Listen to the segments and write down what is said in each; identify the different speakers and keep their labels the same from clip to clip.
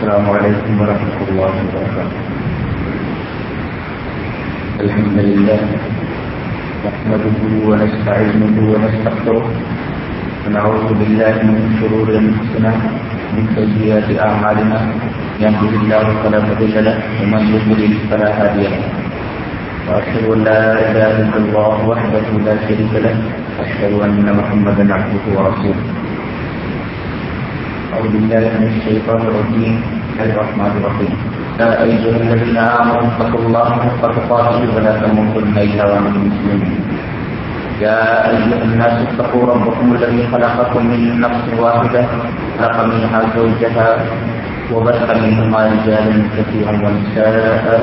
Speaker 1: السلام عليكم ورحمة الله وبركاته. الحمد لله نحمده ونستعينه ونستغفره ونعوذ بالله من شرور أنفسنا من سيئات أعمالنا. يهده الله فلا مضل له ومن يضلل فلا هادي له. وأشهد أن لا إله إلا الله وحده لا شريك له. أشهد أن محمدا عبده ورسوله. أعوذ بالله من الشيطان الرجيم. بسم الله الرحمن الرحيم. يا أيها الذين آمنوا اتقوا الله حق تقاته ولا تموتن إلا وأنتم مسلمون. يا أيها الناس اتقوا ربكم الذي خلقكم من نفس واحدة، خلق منها زوجها وبث منهما رجالا كثيرا ونساء.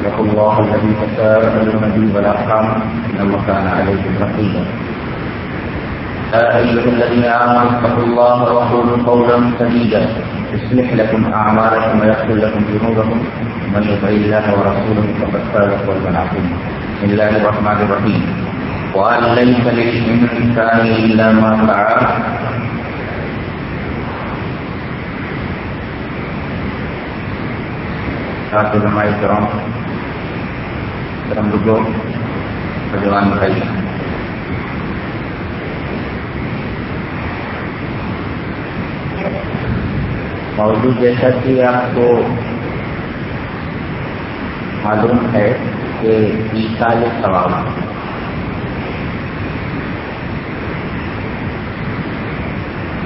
Speaker 1: اتقوا الله الذي تساءلون به والأرحام إن الله كان عليكم رقيبا. يا أيها الذين آمنوا اتقوا الله وقولوا قولا سديدا. يصلح لكم أعمالكم ويغفر لكم ذنوبكم. ومن يطع الله ورسوله فقد فاز فوزا عظيما. بسم الله الرحمن الرحيم. وأن ليس للإنسان إلا ما سعى علماء کرام کرم بزرگ نوجوان بھائی موضوع جیسا کہ آپ کو معلوم ہے کہ ایسال ثواب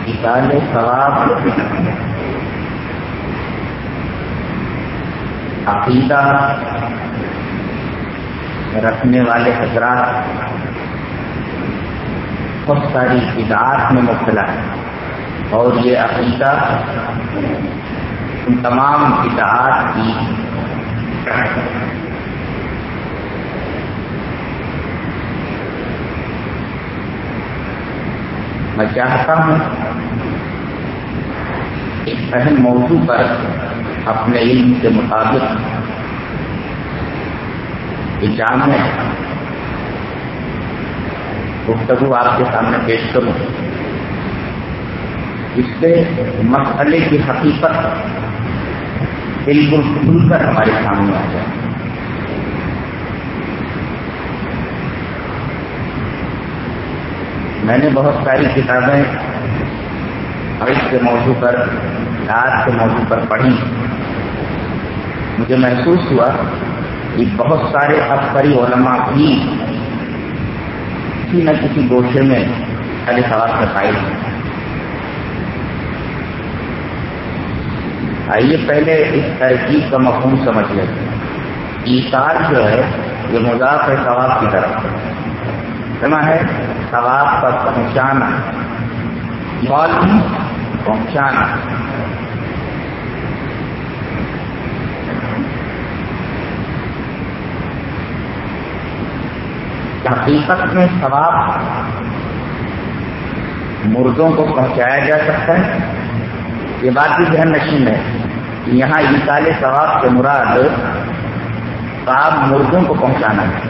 Speaker 1: ایسال ثواب عقیدہ رکھنے والے حضرات بہت ساری بدعات میں مبتلا ہے اور یہ عقیدہ ان تمام بدعات کی میں چاہتا ہوں ایک اہم موضوع پر اپنے علم کے مطابق جامع گفتگو آپ کے سامنے پیش کروں۔ اس سے مسئلے کی حقیقت بالکل کھل کر ہمارے سامنے آ جائے۔ میں نے بہت ساری کتابیں عرض کے موضوع پر، رات کے موضوع پر پڑھی۔ مجھے محسوس ہوا کہ بہت سارے افسری علماء بھی کسی نہ کسی گوشے میں سارے سوال سے قائم ہیں۔ آئیے، پہلے اس ترکیب کا مفہوم سمجھ لیتے ہیں ایسار جو ہے، یہ مذاق ہے ثواب کی طرف سنا ہے؟ ثواب پر پہنچانا۔ پہنچانا۔ حقیقت میں ثواب مردوں کو پہنچایا جا سکتا ہے۔ یہ بات بھی ذہن نشین ہے یہاں انسال ثواب کے مراد ثواب مردوں کو پہنچانا ہے۔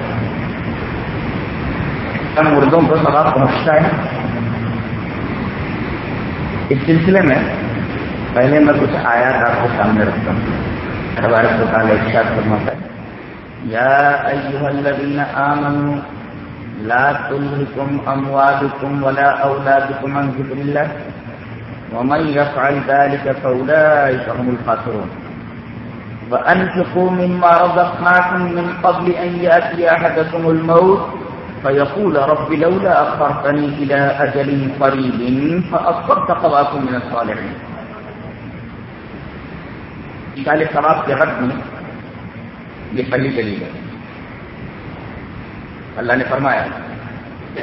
Speaker 1: مردوں کو ثواب پہنچتا ہے، اس سلسلے میں پہلے میں کچھ آیات آپ کے سامنے رکھتا ہوں۔ ہمارے پرکار ارشاد فرماتا ہے، یا ایوہ الذین آمنوا لا تلهكم اموالكم ولا اولادكم عن ذكر الله ومن يفعل ذلك فاولئك هم الخاسرون. وانفقوا مما رزقناكم من قبل ان ياتي احدكم الموت فيقول رب لولا اخرتني الى اجل قريب فاصدق واكن من الصالحين. مثال ثواب کے حد میں یہ پہلی دلیل ہے۔ اللہ نے فرمایا،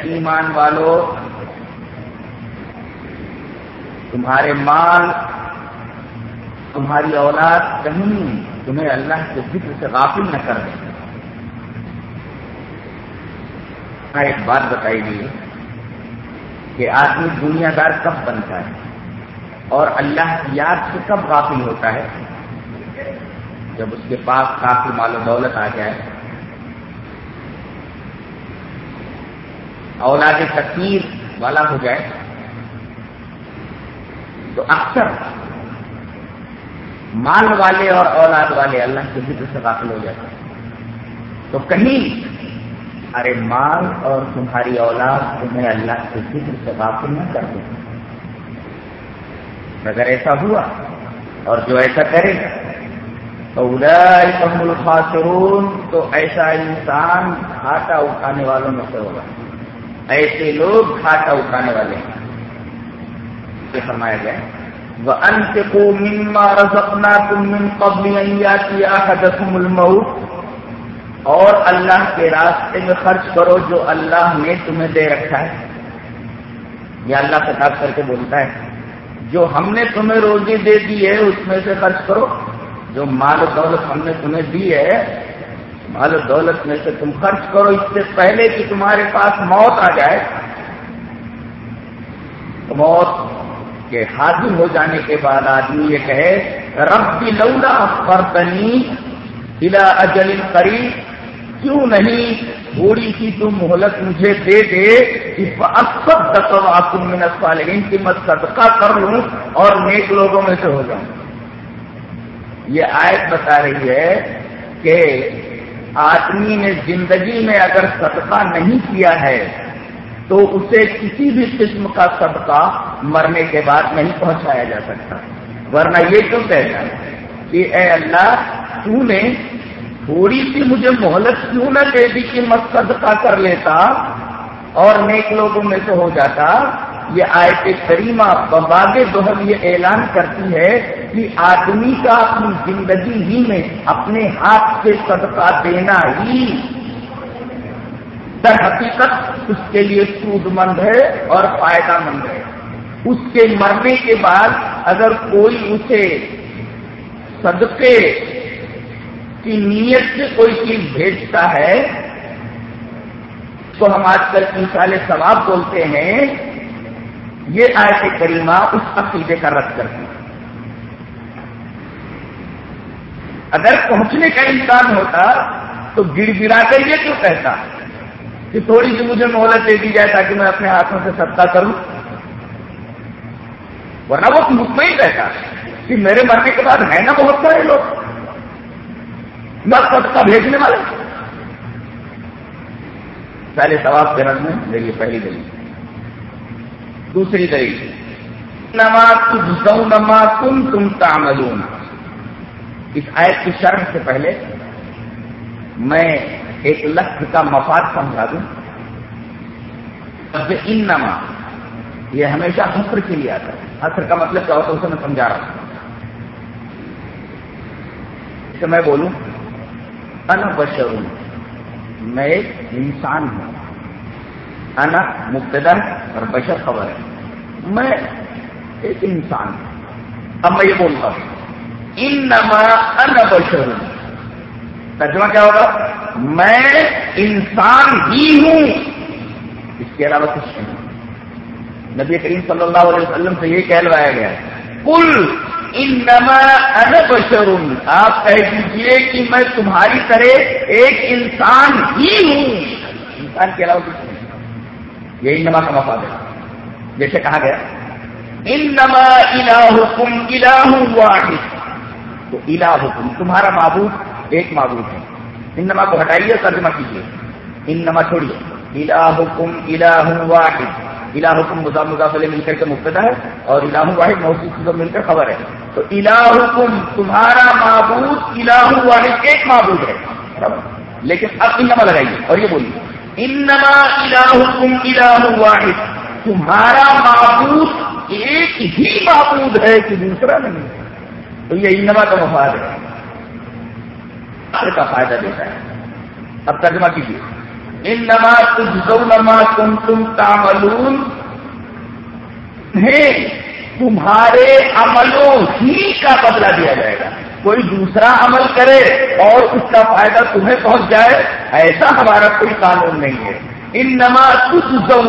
Speaker 1: ایمان والو تمہارے مال، تمہاری اولاد کہیں تمہیں اللہ کے ذکر سے غافل نہ کر دیں ہاں، ایک بات بتائی گئی کہ آدمی دنیا دار کب بنتا ہے اور اللہ کی یاد سے کب غافل ہوتا ہے؟ جب اس کے پاس کافی مال و دولت آ جائے۔ اولاد تقیر والا ہو جائے۔ تو اکثر مال والے اور اولاد والے اللہ کے ذکر سے داخل ہو جاتے ہیں۔ تو کہیں ارے مال اور تمہاری اولاد تمہیں اللہ کے ذکر سے داخل نہ کر دیں اگر ایسا ہوا اور جو ایسا کرے گا تو ادھر الخاسرون، تو ایسا انسان گھاٹا اٹھانے والوں میں سے ہوگا۔ ایسے لوگ گھاٹا اٹھانے والے ہیں۔ یہ فرمایا گیا وہ انت کو مما رسپنا تم من قبل کیا اور اللہ کے راستے میں خرچ کرو جو اللہ نے تمہیں دے رکھا ہے۔ یہ اللہ خطاب کر کے بولتا ہے، جو ہم نے تمہیں روزی دے دی ہے، اس میں سے خرچ کرو۔ جو مال و دولت ہم نے تمہیں دی ہے، مال و دولت میں سے تم خرچ کرو۔ اس سے پہلے کہ تمہارے پاس موت آ جائے، تو موت کے حاضر ہو جانے کے بعد آدمی یہ کہے رب لولا فرتنی الا اجل قریب، کیوں نہیں تھوڑی سی تم مہلت مجھے دے دے اکثر دسوا تم منت والے کی میں صدقہ کر لوں اور نیک لوگوں میں سے ہو جاؤں۔ یہ آیت بتا رہی ہے کہ آدمی نے زندگی میں اگر صدقہ نہیں کیا ہے تو اسے کسی بھی قسم کا صدقہ مرنے کے بعد نہیں پہنچایا جا سکتا۔ ورنہ یہ کیوں کہتا ہے کہ اے اللہ، تو نے تھوڑی سی مجھے مہلت کیوں نہ دے دی کہ میں صدقہ کر لیتا اور نیک لوگوں میں سے ہو جاتا؟ یہ آیت کریمہ بباغ دوہل یہ اعلان کرتی ہے کہ آدمی کا اپنی زندگی ہی میں اپنے ہاتھ سے صدقہ دینا ہی در حقیقت اس کے لیے سود مند ہے اور فائدہ مند ہے۔ اس کے مرنے کے بعد اگر کوئی اسے صدقے کی نیت سے کوئی چیز بھیجتا ہے، تو ہم آج کل مثال ثواب بولتے ہیں، یہ آیت کریمہ اس عقیدے کا رد کرتی ہے۔ اگر پہنچنے کا امکان ہوتا تو گڑ گڑا کر یہ کیوں کہتا؟ کہ تھوڑی سی مجھے مہلت دے دی جائے تاکہ میں اپنے ہاتھوں سے ستا کروں۔ ورنہ وہ مطمئن رہتا کہ میرے مرنے کے بعد ہے نا بہت سارے لوگ۔ میں سب بھیجنے والے۔ پہلے سواب کے رنگ میں میری پہلی دلیل۔ دوسری دلیل۔ نماز نما تم تم تاملون اس آیت کی شرح سے پہلے میں ایک لفظ کا مفاد سمجھا دوں۔ ان نما یہ ہمیشہ حسر کے لیے آتا ہے۔ حسر کا مطلب کیا ہوتا ہے؟ اسے میں سمجھا رہا ہوں۔ اسے میں بولوں۔ انا بشر میں ایک انسان ہوں۔ انا مبتدا اور بشر خبر ہے۔ میں ایک انسان ہوں۔ اب میں یہ بولتا ہوں ان نما ان بشر ترجمہ کیا ہوگا؟ میں انسان ہی ہوں۔ اس کے علاوہ کچھ نہیں۔ نبی کریم صلی اللہ علیہ وسلم سے یہ کہلوایا گیا کل ان نما ان بشر۔ آپ کہہ دیجیے کہ میں تمہاری طرح ایک انسان ہی ہوں۔ انسان کے علاوہ کچھ نہیں۔ یہ نما کا مفاد ہے۔ جیسے کہا گیا ان نما الہکم الہ واحد۔ تو الا حکم تمہارا معبود ایک معبود ہے۔ ان نما کو ہٹائیے ترجمہ کیجیے۔ ان نما چھوڑیے۔ الا حکم الا واحد۔ الا حکم مزام مضافلے مل کر کے مفتا ہے اور الا واحد موسیقی چیزوں مل کر خبر ہے۔ تو الا حکم تمہارا معبود الا واحد ایک معبود ہے۔ لیکن اب ان نما لگائیے اور یہ بولیے۔ ان نما الا حکم الا واحد۔ تمہارا معبود ایک ہی معبود ہے کہ دوسرا نہیں۔ ہے تو یہ انما کا مفاد ہے۔ کا فائدہ دیتا ہے۔ اب ترجمہ کیجیے۔ ان نما تجزو نما تم تم تاملون تمہارے عملوں ہی کا بدلہ دیا جائے گا۔ کوئی دوسرا عمل کرے اور اس کا فائدہ تمہیں پہنچ جائے، ایسا ہمارا کوئی قانون نہیں ہے۔ ان نما تجزو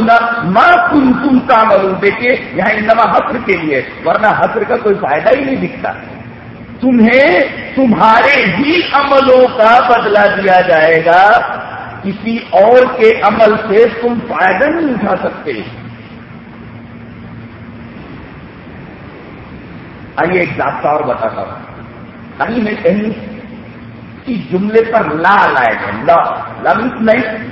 Speaker 1: ماں تم تم تاملون دیکھیے، یہاں ان نما حسر کے لیے، ورنہ حسر کا کوئی فائدہ ہی نہیں دکھتا۔ تمہیں تمہارے ہی عملوں کا بدلہ دیا جائے گا۔ کسی اور کے عمل سے تم فائدہ نہیں اٹھا سکتے۔ آئیے ایک ضابطہ اور بتاتا ہوں۔ کہیں میں کہیں کی جملے پر لا لائے گئے۔ لا لفظ نہیں۔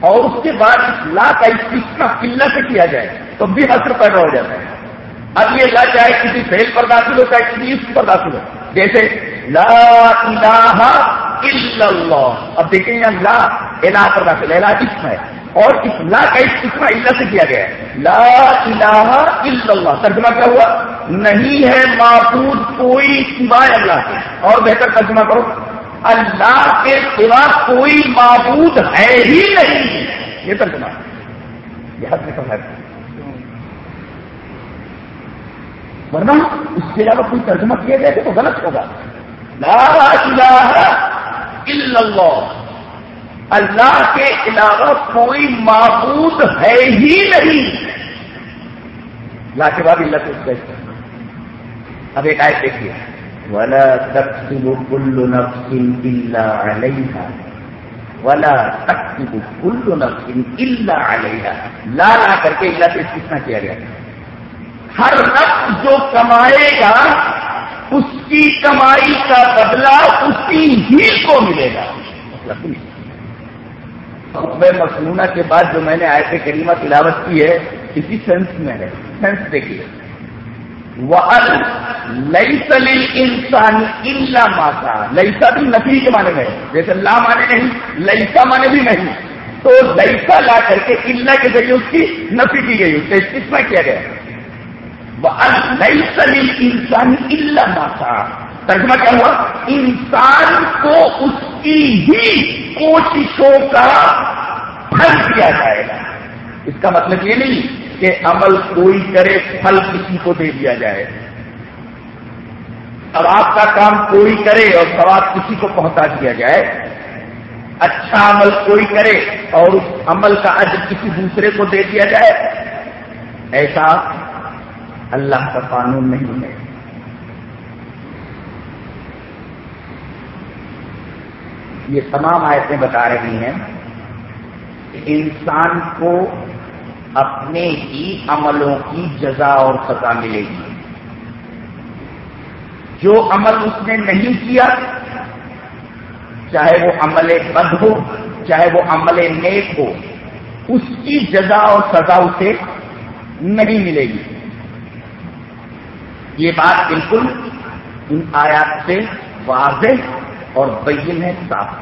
Speaker 1: اور اس کے بعد اس لا کا استثنا قلت سے کیا جائے تو بھی حسر پیدا ہو جاتا ہے۔ اب یہ لا چاہے کسی فیل پر داخل ہو، چاہے کسی اس پر داخل ہو۔ جیسے لا الہ الا اللہ۔ اب دیکھیں گے لا الہ پر داخل الہ اسم ہے۔ اور اس لا کا استثنا اللہ سے کیا گیا ہے؟ لا الہ الا اللہ۔ ترجمہ کیا ہوا؟ نہیں ہے معبود کوئی سوائے اللہ سے اور بہتر ترجمہ کرو۔ اللہ کے سوا کوئی معبود ہے ہی نہیں۔ یہ ترجمہ۔ یہ حد میں ہے۔ ورنہ اس کے علاوہ کوئی ترجمہ کیا جائے تو غلط ہوگا۔ لا الہ الا اللہ۔ اللہ کے علاوہ کوئی معبود ہے ہی نہیں۔ لا کے بعد اللہ کو اب ایک آئے دیکھیے۔ ولا تكسب كل نفس إلا عليها۔ ولا تكسب كل نفس إلا عليها۔ لا لا کر کے اللہ سے استثنا کیا گیا۔ ہر نفس جو کمائے گا، اس کی کمائی کا بدلہ اسی ہی کو ملے گا۔ مطلب میں مصنوعہ کے بعد جو میں نے آیت کریمہ تلاوت کی ہے، اسی سینس میں ہے۔ سینس دیکھیے۔ لئی سلیل انسان اللہ ماتا لئیسا بھی نفی کے معنی میں جیسے لا مانے نہیں لئیسا مانے بھی نہیں۔ تو لئیسا لا کر کے اللہ کے ذریعے اس کی نفی کی گئی۔ اس میں کیا گیا؟ لئی سلیل انسان اللہ ماتا ترجمہ کیا ہوا؟ انسان کو اس کی ہی کوششوں کا پھل کیا جائے گا۔ اس کا مطلب یہ نہیں کہ عمل کوئی کرے، پھل کسی کو دے دیا جائے۔ اب آپ کا کام کوئی کرے اور سواب کسی کو پہنچا دیا جائے۔ اچھا عمل کوئی کرے اور اس عمل کا عجب کسی دوسرے کو دے دیا جائے۔ ایسا اللہ کا قانون نہیں ہے۔ یہ تمام آیتیں بتا رہی ہیں کہ انسان کو اپنے ہی عملوں کی جزا اور سزا ملے گی۔ جو عمل اس نے نہیں کیا، چاہے وہ عمل بد ہو، چاہے وہ عمل نیک ہو، اس کی جزا اور سزا اسے نہیں ملے گی۔ یہ بات بالکل ان آیات سے واضح اور بین ہے صاف۔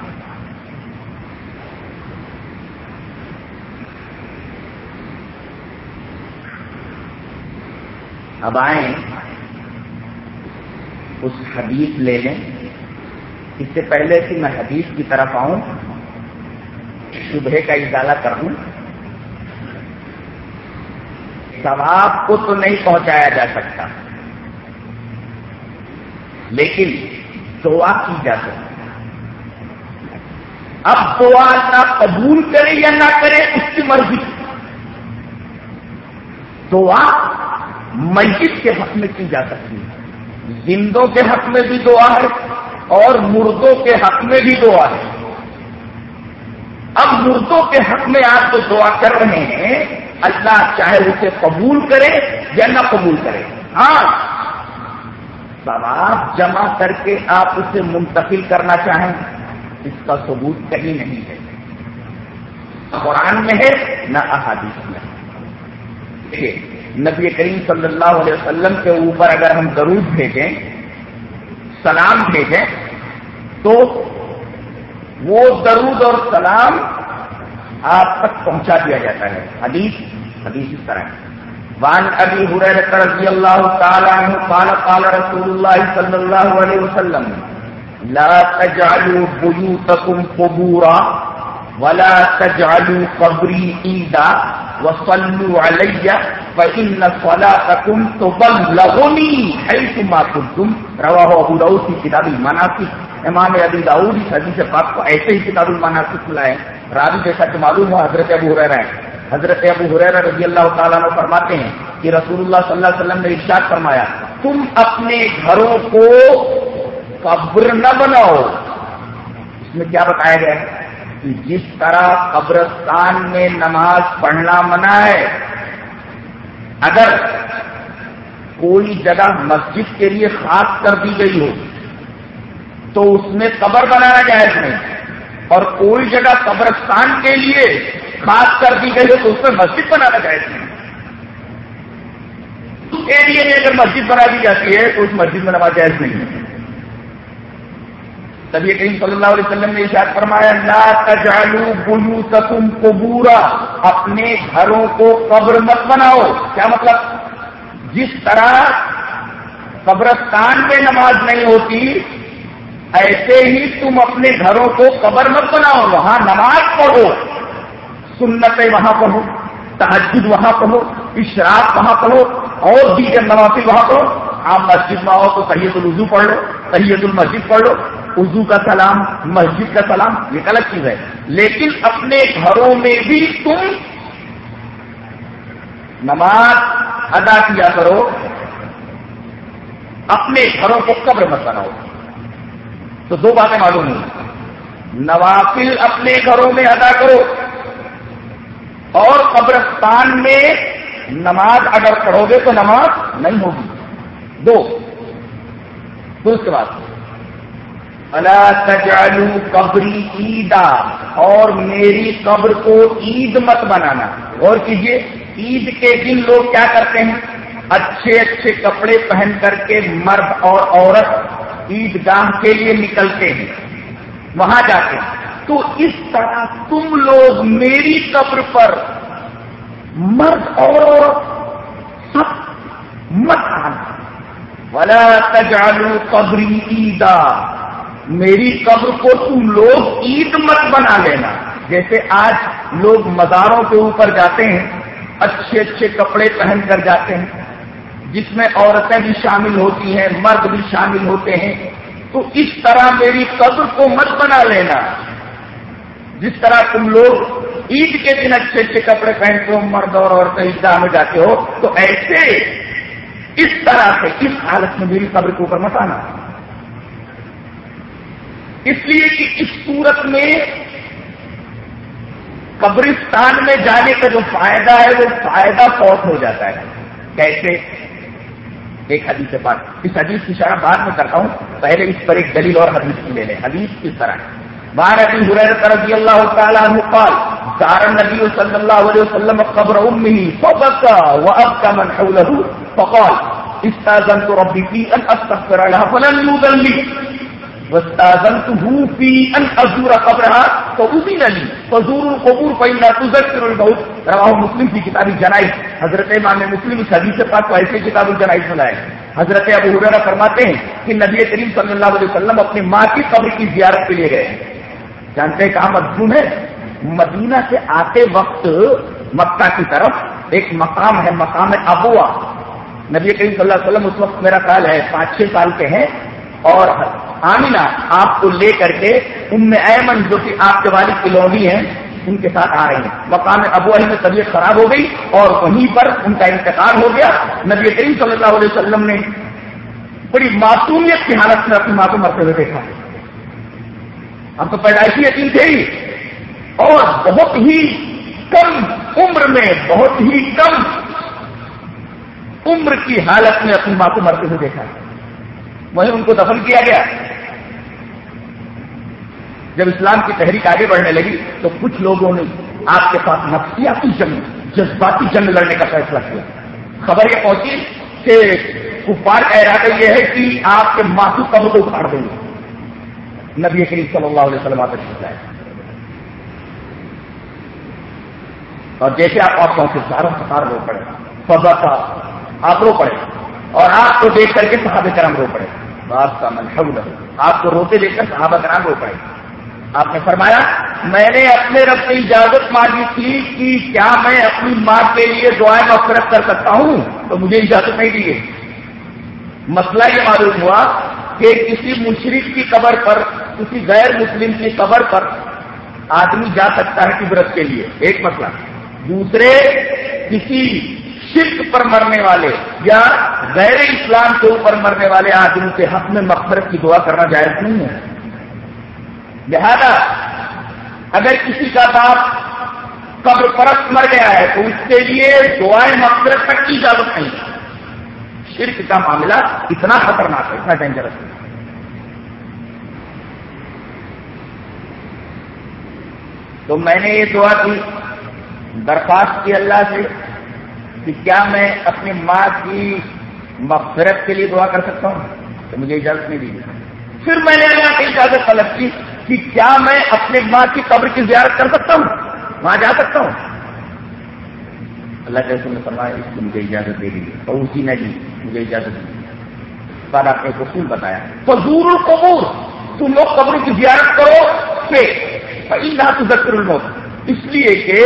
Speaker 1: اب آئیں اس حدیث لے لیں۔ اس سے پہلے کہ میں حدیث کی طرف آؤں صبح کا اجالہ کر دوں۔ ثواب کو تو نہیں پہنچایا جا سکتا۔ لیکن دعا کی جا سکتی اب دعا نہ قبول کرے یا نہ کرے، اس کی مرضی۔ دعا مسجد کے حق میں کی جا سکتی ہے۔ زندوں کے حق میں بھی دعا ہے اور مردوں کے حق میں بھی دعا ہے۔ اب مردوں کے حق میں آپ جو دعا کر رہے ہیں، اللہ چاہے اسے قبول کرے یا نہ قبول کرے۔ ہاں ثواب جمع کر کے آپ اسے منتقل کرنا چاہیں، اس کا ثبوت کہیں نہیں ہے۔ قرآن میں ہے، نہ احادیث میں۔ دیکھیے، نبی کریم صلی اللہ علیہ وسلم کے اوپر اگر ہم درود بھیجیں، سلام بھیجیں، تو وہ درود اور سلام آپ تک پہنچا دیا جاتا ہے۔ حدیث حدیث اس طرح وان ابھی رضی اللہ تعالیٰ قال قال رسول اللہ صلی اللہ علیہ وسلم، لا تجعلوا بيوتكم قبورا ولا تجعلوا قبري عيدا وصلوا علي فإن صلاتكم تبلغني حيثما كنتم رواه ابو داؤد في كتاب المناسك امام ابی داؤد اس حدیث پاک کو ایسے ہی کتاب المناسک ملائے راوی جیسا کہ معلوم ہوا حضرت ابو حریرہ ہے حضرت ابو حریرہ رضی اللہ تعالیٰ عنہ فرماتے ہیں کہ رسول اللہ صلی اللہ علیہ وسلم نے ارشاد فرمایا، تم اپنے گھروں کو قبر نہ بناؤ۔ اس میں کیا بتایا گیا ہے؟ کہ جس طرح قبرستان میں نماز پڑھنا منع ہے، اگر کوئی جگہ مسجد کے لیے خاص کر دی گئی ہو، تو اس میں قبر بنانا جائز نہیں اور کوئی جگہ قبرستان کے لیے خاص کر دی گئی ہے تو اس میں مسجد بنانا جائز نہیں ایریے میں اگر مسجد بنا دی جاتی ہے تو اس مسجد میں نماز جائز نہیں ہے۔ تبھی کریم صلی اللہ علیہ وسلم نے اشار فرمایا، لا تجعلوا بیوتکم قبورا۔ اپنے گھروں کو قبر مت بناؤ۔ کیا مطلب؟ جس طرح قبرستان میں نماز نہیں ہوتی، ایسے ہی تم اپنے گھروں کو قبر مت بناؤ۔ وہاں نماز پڑھو۔ سنتیں وہاں پڑھو تحجد وہاں پڑھو، اشراق وہاں پڑھو، اور دیگر نوافل وہاں پڑھو۔ آپ مسجد میں آؤ تو تحیت الوضو پڑھ لو تحیت المسجد پڑھ لو۔ اردو کا سلام، مسجد کا سلام، یہ الگ چیز ہے۔ لیکن اپنے گھروں میں بھی تم نماز ادا کیا کرو۔ اپنے گھروں کو قبر مت بناؤ۔ تو دو باتیں معلوم ہوئی۔ نوافل اپنے گھروں میں ادا کرو۔ اور قبرستان میں نماز اگر پڑھو گے تو نماز نہیں ہوگی۔ دو اس کے بعد اللہ تجالو قبری عیدا، اور میری قبر کو عید مت بنانا۔ اور کیجیے عید کے دن لوگ کیا کرتے ہیں؟ اچھے اچھے کپڑے پہن کر کے مرد اور عورت عید گاہ کے لیے نکلتے ہیں۔ وہاں جاتے ہیں۔ تو اس طرح تم لوگ میری قبر پر مرد اور سب مت آنا۔ ولا تجالو قبری عیدا میری قبر کو تم لوگ عید مت بنا لینا۔ جیسے آج لوگ مزاروں کے اوپر جاتے ہیں، اچھے اچھے کپڑے پہن کر جاتے ہیں، جس میں عورتیں بھی شامل ہوتی ہیں، مرد بھی شامل ہوتے ہیں۔ تو اس طرح میری قبر کو مت بنا لینا۔ جس طرح تم لوگ عید کے دن اچھے اچھے کپڑے پہنتے ہو، مرد اور عورتیں عیدگاہ میں جاتے ہو، تو ایسے اس طرح سے، اس حالت میں میری قبر کے اوپر مت آنا۔ اس لیے کہ اس صورت میں قبرستان میں جانے کا جو فائدہ ہے، وہ فائدہ فوت ہو جاتا ہے۔ کیسے؟ ایک حدیث سے بات اس حدیث کی شرح بعد میں کرتا ہوں۔ پہلے اس پر ایک دلیل اور حدیث کی لے لیں۔ حدیث کس طرح ہے؟ بار ابھی حریر رضی اللہ تعالیٰ قال دار نبی صلی اللہ علیہ وسلم قبر امه فبكى وابكى من حوله فقال، استاذنت ربي في ان استغفر لها فلن يؤذن لي ازور خبر تو اسی نلی فضور القبور پینا تذکر البہت روا مسلم کی کتابی جنائی حضرت امام مسلم اس حدیث پاک کو ایسے کتاب الجنائی سنائے حضرت ابو حریرہ فرماتے ہیں کہ نبی کریم صلی اللہ علیہ وسلم اپنی ماں کی قبر کی زیارت کے لیے گئے۔ ہیں جانتے ہیں کہاں مضمون ہے؟ مدینہ سے آتے وقت مکہ کی طرف۔ ایک مقام ہے، مقام ابوا۔ نبی کریم صلی اللہ علیہ وسلم اس وقت میرا خیال ہے پانچ چھ سال کے ہیں۔ اور آمینہ آپ کو لے کر کے ان میں ایمن جو کہ آپ کے والد کی لوڈی ہیں، ان کے ساتھ آ رہے ہیں۔ مقام ابو علی میں طبیعت خراب ہو گئی اور وہیں پر ان کا انتقال ہو گیا۔ نبی کریم صلی اللہ علیہ وسلم نے بڑی معصومیت کی حالت میں اپنی ماں کو مرتے ہوئے دیکھا۔ اب تو پیدائشی یقین تھے ہی۔ اور بہت ہی کم عمر میں، بہت ہی کم عمر کی حالت میں اپنی ماں کو مرتے ہوئے دیکھا۔ وہیں ان کو دفن کیا گیا۔ جب اسلام کی تحریک آگے بڑھنے لگی تو کچھ لوگوں نے آپ کے ساتھ نفسیاتی جنگ، جذباتی جنگ لڑنے کا فیصلہ کیا۔ خبر یہ پہنچی کہ کپار کا ارادہ یہ ہے کہ آپ کے ماسو قبر کو اکھاڑ دیں گے۔ نبی کریم صلی اللہ علیہ وسلم آپ جائے اور جیسے آپ آپ پہنچے سارا سارا رو پڑے، فضا تھا آپ رو پڑے، اور آپ کو دیکھ کر کے صحابہ کرام رو پڑے۔ بات کا من آپ کو روتے دیکھ کر صحابہ کرام رو پڑے۔ آپ نے فرمایا، میں نے اپنے رب سے اجازت مانگی تھی کہ کیا میں اپنی ماں کے لیے دعائیں مفرت کر سکتا ہوں؟ تو مجھے اجازت نہیں دی مسئلہ یہ معلوم ہوا کہ کسی مشرق کی قبر پر، کسی غیر مسلم کی قبر پر آدمی جا سکتا ہے قبرت کے لیے۔ ایک مسئلہ۔ دوسرے، کسی شرک پر مرنے والے یا غیر اسلام کے اوپر مرنے والے آدمی کے حق میں مقبرت کی دعا کرنا جائز نہیں ہے۔ لہذا، اگر کسی کا باپ قبر پرست مر گیا ہے تو اس کے لیے دعائیں مقصرت تک کی اجازت نہیں۔ شرک کا معاملہ اتنا خطرناک ہے، اتنا ڈینجرس ہے۔ تو میں نے یہ دعا کی، درخواست کی اللہ سے کہ کیا میں اپنی ماں کی مغفرت کے لیے دعا کر سکتا ہوں؟ تو مجھے اجازت نہیں دی پھر میں نے اللہ کی اجازت طلب کی کہ کیا میں اپنی ماں کی قبر کی زیارت کر سکتا ہوں؟ وہاں جا سکتا ہوں۔ اللہ کے نے فرمایا اس کو مجھے اجازت دے دی اور اسی نے دی مجھے اجازت دی بعد آپ نے اصول بتایا فضور القبور تم لوگ قبروں کی زیارت کرو کہ ذکر الموت اس لیے کہ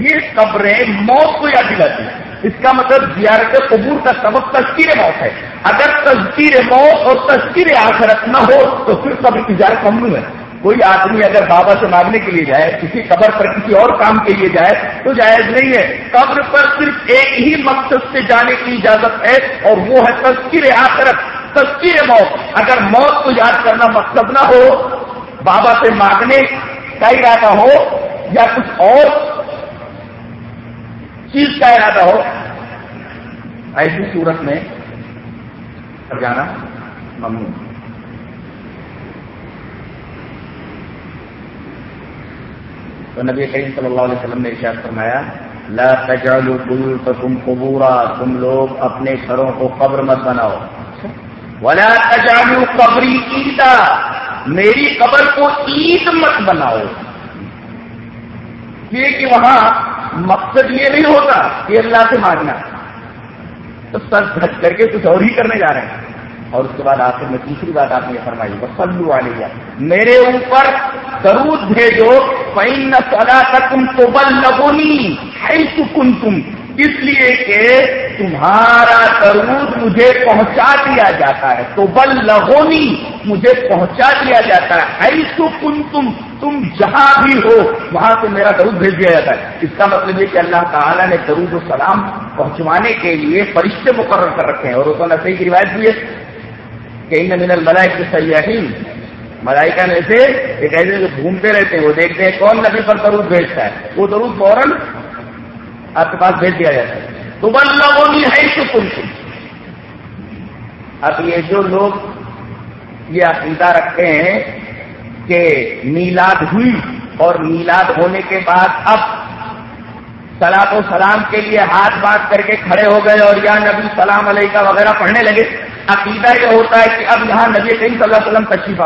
Speaker 1: یہ قبریں موت کو یاد دلاتی ہیں اس کا مطلب زیارت قبور کا سبب تذکیر موت ہے اگر تذکیر موت اور تذکیر آخرت نہ ہو تو پھر قبر کی زیارت ممنوع ہے کوئی آدمی اگر بابا سے مانگنے کے لیے جائے، کسی قبر پر کسی اور کام کے لیے جائے، تو جائز نہیں ہے۔ قبر پر صرف ایک ہی مقصد سے جانے کی اجازت ہے، اور وہ ہے تذکیر آخرت تذکیر موت۔ اگر موت کو یاد کرنا مقصد نہ ہو، بابا سے مانگنے کا ارادہ ہو، یا کچھ اور چیز کا ارادہ ہو، ایسی صورت میں جانا ممنوع تو نبی کریم صلی اللہ علیہ وسلم نے ارشاد فرمایا، لا تجعلوا بيوتكم قبورا، تم لوگ اپنے گھروں کو قبر مت بناؤ۔ ولا تجعلوا قبری عیدا، میری قبر کو عید مت بناؤ۔ یہ کہ وہاں مقصد یہ نہیں ہوتا کہ اللہ سے مانگنا۔ تو سر دھک کر کے کچھ اور ہی کرنے جا رہے ہیں۔ اور اس کے بعد آخر میں تیسری بات آپ نے فرمائی وہ سلو والی میرے اوپر درود بھیجو پین سدا تم تو بل لگونی سکون تم اس لیے کہ تمہارا درود مجھے پہنچا دیا جاتا ہے۔ تو بل لگونی مجھے پہنچا دیا جاتا ہے۔ ایسو کن تم تم جہاں بھی ہو، وہاں سے میرا درود بھیج دیا جاتا ہے۔ اس کا مطلب یہ کہ اللہ تعالیٰ نے درود و سلام پہنچوانے کے لیے فرشتے مقرر کر رکھے ہیں۔ اور اس کو نسے کی روایت بھی ہے۔ کہ ان من الملائک سیاحین۔ ملائکہ میں سے ایک ایسے جو گھومتے رہتے ہیں، وہ دیکھتے ہیں کون نبی پر درود بھیجتا ہے۔ وہ درود فوراً آپ کے پاس بھیج دیا جاتا ہے۔ تو بل لوگوں ہے سکون اب یہ جو لوگ یہ عقیدہ رکھتے ہیں کہ میلاد ہوئی اور میلاد ہونے کے بعد اب سلام و سلام کے لیے ہاتھ بات کر کے کھڑے ہو گئے اور یا نبی سلام علیہ وغیرہ پڑھنے لگے۔ عقیدہ یہ ہوتا ہے کہ اب یہاں نبی کریم صلی اللہ علیہ وسلم تشریف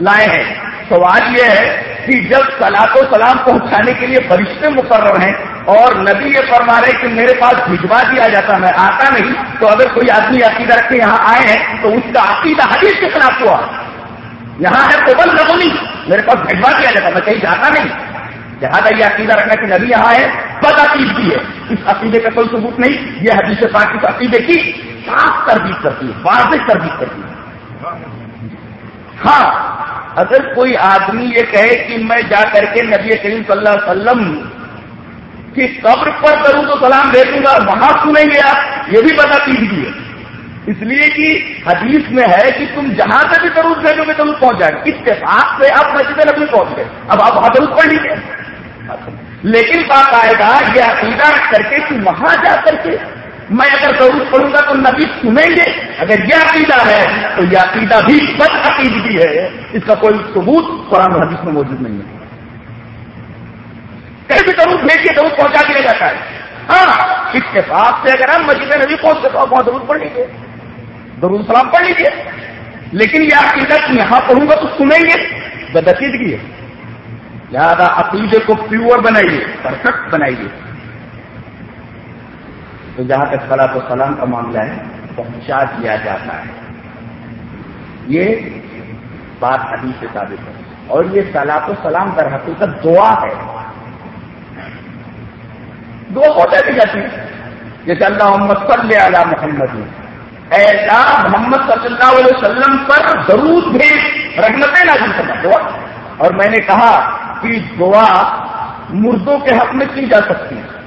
Speaker 1: لائے ہیں۔ سوال یہ ہے کہ جب سلاط و سلام پہنچانے کے لیے فرشتے مقرر ہیں اور نبی یہ فرما رہے کہ میرے پاس بھجوا دیا جاتا میں آتا نہیں، تو اگر کوئی آدمی عقیدہ رکھ کے یہاں آئے ہیں، تو اس کا عقیدہ حدیث کے خلاف ہوا۔ یہاں ہے تو بند میرے پاس بھجوا دیا جاتا میں کہیں جاتا نہیں۔ جہاں یہ عقیدہ رکھنا کہ نبی یہاں ہے بد عقید بھی ہے۔ اس عقیدے کا کوئی ثبوت نہیں، یہ حدیث پاک اس عقیدے کی صاف تردید کرتی ہے، واضح تردید کرتی ہے۔ ہاں اگر کوئی آدمی یہ کہے کہ میں جا کر کے نبی کریم صلی اللہ علیہ وسلم کی قبر پر کروں تو سلام دے دوں گا، وہاں سنیں گے آپ، یہ بھی بتا بھی ہے۔ اس لیے کہ حدیث میں ہے کہ تم جہاں سے بھی ضرور بھیجو گے ضرور پہنچ جائے گا۔ اتفاق سے آپ مسجد نبی پہنچ گئے۔ اب آپ وہاں ضرور پڑھ لیجیے لیکن بات آئے گا یہ عقیدہ رکھ کر کے کہ وہاں جا کر کے میں اگر ضرور پڑھوں گا تو نبی سنیں گے۔ اگر یہ عقیدہ ہے تو یہ عقیدہ بھی بد عقیدگی ہے۔ اس کا کوئی ثبوت قرآن حدیث میں موجود نہیں ہے۔ کہیں بھی ضرور بھیج کے ضرور پہنچا دیا جاتا ہے۔ ہاں اس کے بعد سے اگر ہم مسجد نبی پہنچ تو وہاں ضرور پڑھ لیجیے ضرور سلام پڑھ لیجیے لیکن یہ عقیدہ یہاں پڑھوں گا تو سنیں گے۔ بد عقیدگی ہے۔ لہٰذا عقیدے کو پیور بنائیے، پرفیکٹ بنائیے۔ تو جہاں تک صلاح و سلام کا معاملہ ہے، پہنچا دیا جاتا ہے۔ یہ بات ابھی سے ثابت ہے۔ اور یہ سلاط و سلام در حقیقت دعا ہے۔ دعا پہنچا دی جاتی ہے۔ جیسے اللہ محمد صلی اللہ محمد۔ اے اللہ، محمد صلی اللہ علیہ وسلم پر ضرور بھیج رحمت نازل کرنا، دعا۔ اور میں نے کہا کی دعا مردوں کے حق میں کی جا سکتی ہے۔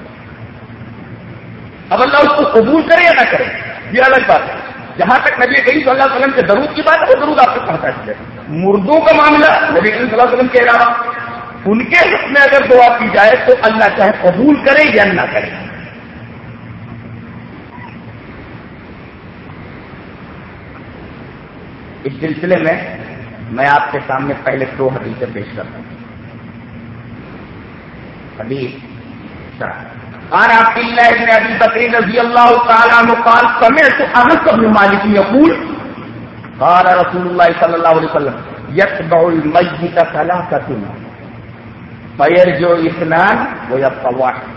Speaker 1: اب اللہ اس کو قبول کرے یا نہ کرے، یہ الگ بات ہے۔ جہاں تک نبی کریم صلی اللہ علیہ وسلم کے درود کی بات ہے، وہ درود آپ کو پہنچا دیجیے مردوں کا معاملہ نبی کریم صلی اللہ علیہ وسلم کے علاوہ، ان کے حق میں اگر دعا کی جائے تو اللہ چاہے قبول کرے یا نہ کرے۔ اس سلسلے میں میں آپ کے سامنے پہلے دو حدیثیں پیش کرتا ہوں۔ حدیث۔ قال عبد الله بن ابي بكر رضي الله تعالى عنه قال، سمعت انس بن مالك يقول، قال رسول الله صلى الله عليه وسلم، يتبع الميت ثلاثه فيرجع اثنان ويبقى واحد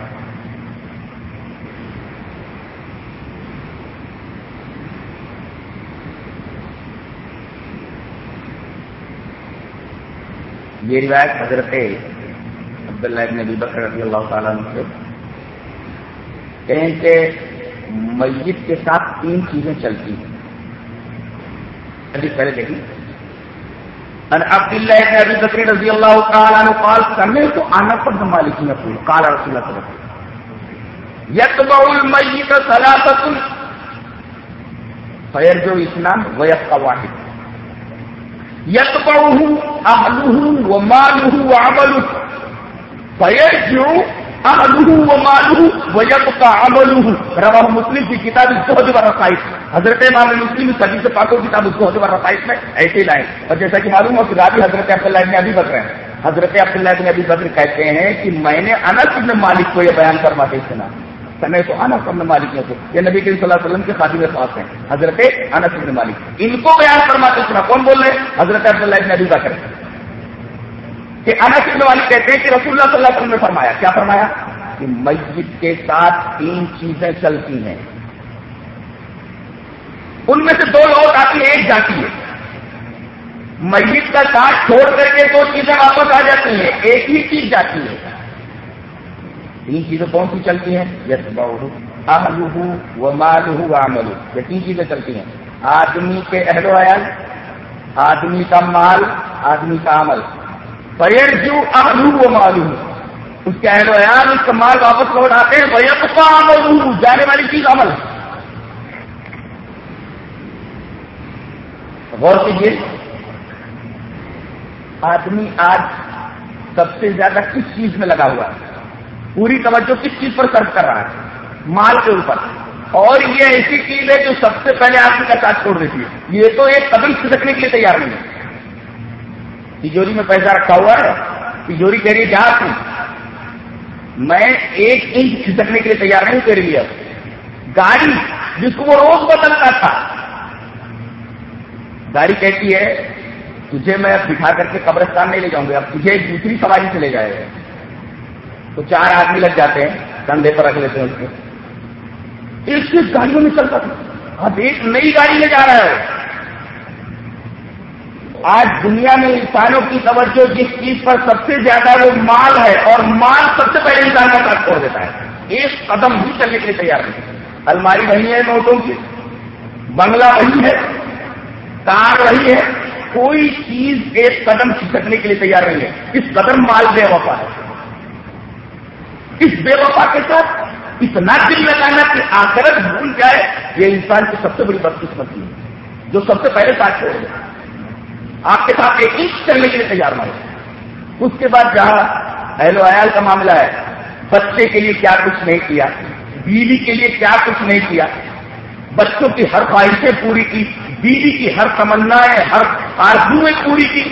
Speaker 1: یہ روایت حضرت عبداللہ ابن نبی بکر رضی اللہ تعالیٰ عنہ سے، کہیں کہ میت کے ساتھ تین چیزیں چلتی ہیں۔ ابھی پہلے دیکھیں۔ عبد اللہ ابن ابی بکر رضی اللہ تعالیٰ عنہ قال کرنے تو آنا پر مالک میں پور قال رسول اللہ صلی یتبع المیت ثلاثت فیر جو اسلام ویقا واحد۔ یتبعه اہلہ ومالہ وعملہ فیرجع مسلم کی کتاب الزہد والرقائق حضرت امام مسلم صدی سے پاکو کتاب الزہد والرقائق میں ایسے لائے۔ اور جیسا کہ معلوم ہو کہ راوی حضرت عبداللہ ابن ابی بکر ہیں۔ حضرت عبداللہ ابن ابی بکر کہتے ہیں کہ میں نے انس ابن مالک کو یہ بیان کرواتے سنا۔ سمے تو انس ابن مالک نے یہ نبی کریم صلی اللہ علیہ وسلم کے خاتم خاص ہیں۔ حضرت انس ابن مالک۔ ان کو بیان فرماتے سنا۔ کون بول رہے ہیں؟ حضرت عبداللہ ابن ابی بکر۔ کہ انس ابن کہتے ہیں کہ رسول اللہ صلی اللہ علیہ وسلم نے فرمایا، کیا فرمایا؟ کہ مسجد کے ساتھ تین چیزیں چلتی ہیں۔ ان میں سے دو لوگ آتی ہیں، ایک جاتی ہے۔ مسجد کا ساتھ چھوڑ کر کے دو چیزیں واپس آ جاتی ہیں، ایک ہی چیز جاتی ہے۔ تین چیزیں کون سی چلتی ہیں؟ یس بہو آلو و مالو عمل یہ تین چیزیں چلتی ہیں۔ آدمی کے اہل و عیال، آدمی کا مال، آدمی کا عمل۔ پیر جو آلو و معلوم اس کے اہل و عیال اس کا مال واپس لوٹ آتے ہیں۔ بھیا کا عمل جانے والی چیز عمل۔ غور کیجیے آدمی آج سب سے زیادہ کس چیز میں لگا ہوا ہے؟ پوری توجہ کس چیز پر خرچ کر رہا ہے؟ مال کے اوپر۔ اور یہ ایسی چیز ہے جو سب سے پہلے آدمی کا ساتھ چھوڑ دیتی ہے۔ یہ تو ایک قدم کھسکنے کے لیے تیار نہیں ہے۔ تجوری میں پیسہ رکھا ہوا ہے تجوری کہہ رہی ہے جہاں تم میں۔ ایک انچ کھسکنے کے لیے تیار نہیں کر رہی ہے گاڑی جس کو وہ روز بدلتا تھا۔ گاڑی کہتی ہے، تجھے میں بٹھا کر کے قبرستان نہیں لے جاؤں گا، اب تجھے ایک دوسری سواری سے لے جائے۔ گا تو چار آدمی لگ جاتے ہیں، کندھے پر رکھ لیتے ہیں اس کو۔ ایک گاڑیوں میں چلتا تھا۔ اب ایک نئی گاڑی میں جا رہا ہے۔ آج دنیا میں انسانوں کی توجہ جس چیز پر سب سے زیادہ وہ مال ہے اور مال سب سے پہلے انسان کا ساتھ چھوڑ دیتا ہے۔ ایک قدم بھی چلنے کے لیے تیار نہیں۔ الماری وہی ہے نوٹوں کی، بنگلہ وہی ہے کار وہی ہے۔ کوئی چیز ایک قدم کھسکنے کے لیے تیار نہیں ہے۔ اس قدم مال بے وفا ہے۔ اس بے وفا کے ساتھ اتنا دل لگانا کہ آخرت بھول جائے، یہ انسان کی سب سے بڑی بدقسمتی ہے، جو سب سے پہلے ساتھ چھوڑ دے۔ آپ کے ساتھ ایک انچ چلنے کے لیے تیار نہ ہو۔ اس کے بعد جہاں اہل و عیال کا معاملہ ہے، بچے کے لیے کیا کچھ نہیں کیا، بیوی کے لیے کیا کچھ نہیں کیا۔ بچوں کی ہر خواہشیں پوری کی، بیوی کی ہر تمنا ہر آرزویں پوری کی۔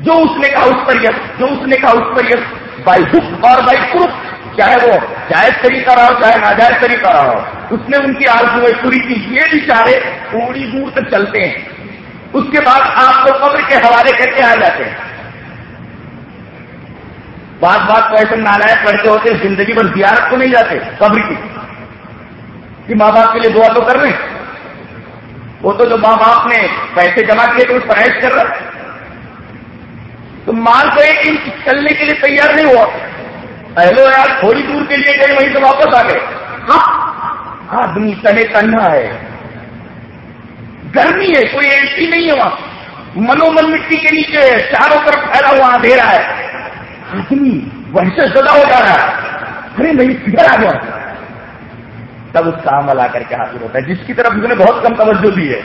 Speaker 1: جو اس نے کہا اس پر یس، جو اس نے کہا اس پر یس۔ بائی حک اور بائی پروف، چاہے وہ جائز طریقہ رہا ہو، چاہے ناجائز طریقہ رہا ہو۔ اس نے ان کی آرزویں پوری کی، یہ بھی چارے تھوڑی دور تک چلتے ہیں۔ اس کے بعد آپ کو قبر کے حوالے کر کے آ جاتے ہیں۔ بات بات تو ایسے نالائق لڑکے ہوتے ہیں، زندگی بھر زیارت کو نہیں جاتے قبر کی۔ کہ ماں باپ کے لیے دعا تو کر رہے ہیں۔ وہ تو جو ماں باپ نے پیسے جمع کیے تو اس پر ایش کر رہا تو مال کو ایک انچ چلنے کے لیے تیار نہیں ہوا۔ ہیلو یار تھوڑی دور کے لیے گئے، وہیں سے واپس آ گئے۔ ہاں آدمی تنے تنہا ہے۔ گرمی ہے، کوئی ایسی نہیں ہے وہاں۔ منومن مٹی کے نیچے ہے چاروں طرف پھیلا ہوا اندھیرا ہے۔ آدمی وہیں سے زدہ ہو جا رہا ہے۔ ارے نہیں، کدھر آ گیا؟ تب اس کا عمل آ کر کے حاضر ہوتا ہے۔ جس کی طرف اس نے بہت کم توجہ دی ہے۔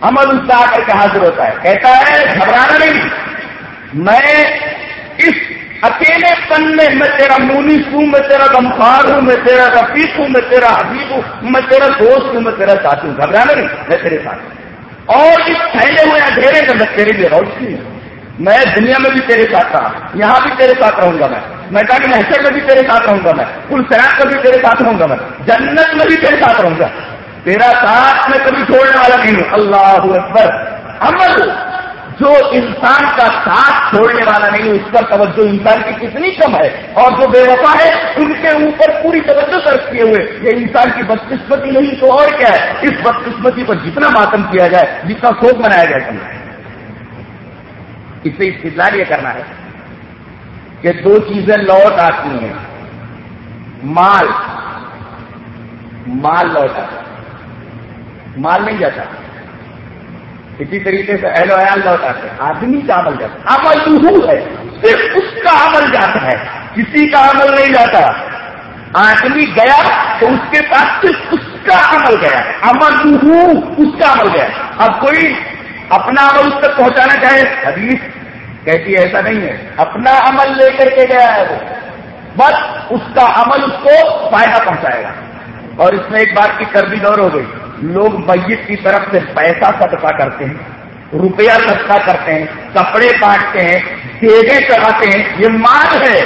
Speaker 1: عمل اس کا آ کر کے حاضر ہوتا ہے۔ کہتا ہے، گھبرانا نہیں۔ میں اس اکیلے پن میں میں تیرا مونس ہوں میں تیرا غمخار ہوں، میں تیرا رفیق ہوں، میں تیرا حبیب ہوں، میں تیرا دوست ہوں، میں تیرا ساتھی ہوں۔ گھبرانا نہیں میں تیرے ساتھ اور اس پھیلے ہوئے اندھیرے کا میں تیرے لیے روشنی ہوں۔ میں دنیا میں بھی تیرے ساتھ رہا یہاں بھی تیرے ساتھ رہوں گا میں۔ میں کہا کہ محسر میں بھی تیرے ساتھ رہوں گا میں پل سیاح میں بھی تیرے ساتھ رہوں گا میں، جنت میں بھی تیرے ساتھ رہوں گا۔ تیرا ساتھ میں کبھی چھوڑنے والا نہیں ہوں۔ اللہ اکبر۔ عمل جو انسان کا ساتھ چھوڑنے والا نہیں، اس پر توجہ انسان کی کتنی کم ہے؟ اور جو بے وفا ہے، ان کے اوپر پوری توجہ درج کیے ہوئے۔ یہ انسان کی بدقسمتی نہیں، تو اور کیا ہے؟ اس بدقسمتی پر جتنا ماتم کیا جائے، جتنا شوق منایا جائے اس سے استدلال یہ کرنا ہے کہ دو چیزیں لوٹ آتی ہیں۔ مال مال لوٹ آتا مال نہیں جاتا۔ اسی طریقے سے اہل ویال لوٹ آتے ہیں۔ آدمی کا عمل جاتا عمل ہے صرف اس کا عمل جاتا ہے۔ کسی کا عمل نہیں جاتا۔ آدمی گیا تو اس کے پاس صرف اس کا عمل گیا۔ عمل اس کا عمل گیا۔ اب کوئی اپنا عمل اس تک پہنچانا چاہے۔ حدیث کہتی ایسا نہیں ہے۔ اپنا عمل لے کر کے گیا ہے وہ۔ بس اس کا عمل اس کو فائدہ پہنچائے گا۔ اور اس میں ایک بات کی کردی دور ہو گئی۔ لوگ میت کی طرف سے پیسہ صدقہ کرتے ہیں، روپیہ صدقہ کرتے ہیں، کپڑے بانٹتے ہیں دیگے چڑھاتے ہیں، یہ مال ہے۔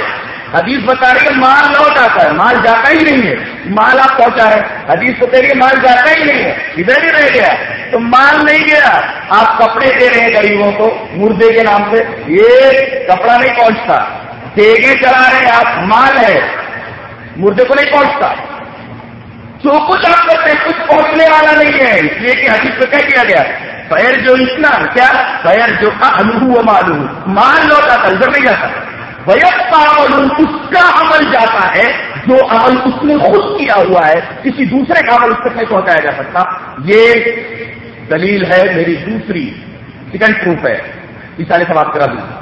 Speaker 1: حدیث بتا رہی ہے مال لوٹ آتا ہے، مال جاتا ہی نہیں ہے۔ مال آپ پہنچا رہے حدیث بتا رہی ہے مال جاتا ہی نہیں ہے۔ ادھر ہی رہ گیا۔ تو مال نہیں گیا۔ آپ کپڑے دے رہے ہیں غریبوں کو، مردے کے نام سے۔ یہ کپڑا نہیں پہنچتا۔ دیگے چلا رہے ہیں، آپ مال ہے۔ مردے کو نہیں پہنچتا۔ جو کچھ آپ کرتے ہیں کچھ پہنچنے والا نہیں ہے، اس لیے کہ حدیث پہ کیا کیا گیا پیر جو اتنا کیا؟ پیر جو انوہ معلوم مان لوٹا تھا ادھر نہیں جاتا۔ ویت اس کا عمل جاتا ہے جو عمل اس نے خود کیا ہوا ہے، کسی دوسرے کا عمل اس تک نہیں پہنچایا جا سکتا۔ یہ دلیل ہے میری دوسری سیکنڈ پروف ہے۔ اس سال سے بات کرا دوں۔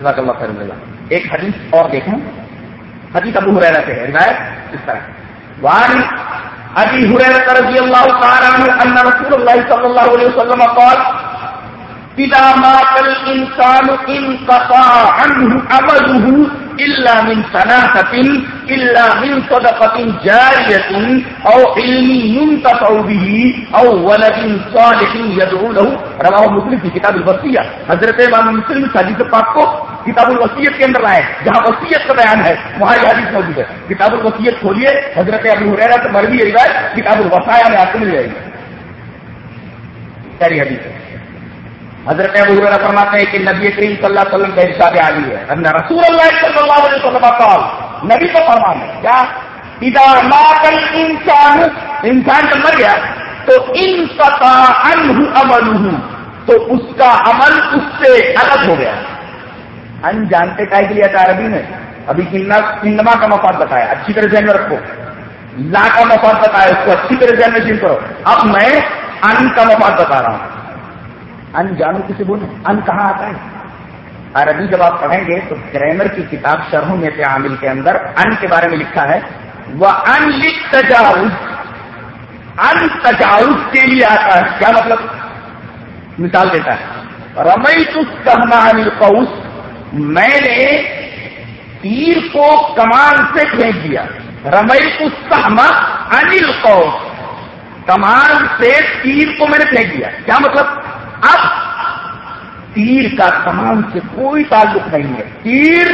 Speaker 1: اللہ خیر ایک حدیث اور دیکھیں حدیث ابو حریرہ سے ہے، روایت اس طرح وان ابي هريره رضي الله تعالى عنه ان رسول الله صلى الله عليه وسلم قال، اذا مات الانسان انقطع عنه عمله الا من ثلاثه الا من صدقه جاريه او علم ينتفع به او ولد صالح يدعو له. رواه مسلم في كتاب الوصيه حضرت امام مسلم حدیث پاک کو کتاب الوسیت کے اندر لائے جہاں وسیعت کا بیان ہے، وہاں یہ حدیث موجود ہے۔ کتاب الوسیت کھولیے، حضرت ابو حریرہ سے مرضی یہ روایت کتاب الوسایا میں آپ کو مل جائے گی۔ ساری حدیث ہے۔ حضرت ابو حریرہ فرماتے ہیں کہ نبی کریم صلی اللہ علیہ وسلم کا ارشاد عالی ہے۔ ان رسول اللہ صلی اللہ علیہ وسلم قال، نبی کو فرمانا ہے، کیا؟ اذا مات الانسان، انسان جب مر گیا، تو ان عنه عمله تو اس کا عمل اس سے الگ ہو گیا۔ ان جانتے کا کے لیے تھا عربی میں۔ ابھی انما کا مفاد بتایا؟ اچھی طرح ذہن میں رکھو۔ لا کا مفاد بتایا اس کو۔ اچھی طرح ذہن میں سن کرو۔ اب میں ان کا مفاد بتا رہا ہوں۔ ان جانو کسی بولو ان کہاں آتا ہے؟ عربی جب آپ پڑھیں گے تو گرامر کی کتاب شرح میں عامل کے اندر ان کے بارے میں لکھا ہے۔ وہ ان لکھ تجاوز ان تجاوز کے لیے آتا ہے۔ کیا مطلب؟ مثال دیتا ہے۔ رمئی تو کہنا قوس میں نے تیر کو کمان سے پھینک دیا۔ رمئی سہما انل کو کمان سے تیر کو میں نے پھینک دیا۔ کیا مطلب؟ اب تیر کا کمان سے کوئی تعلق نہیں ہے۔ تیر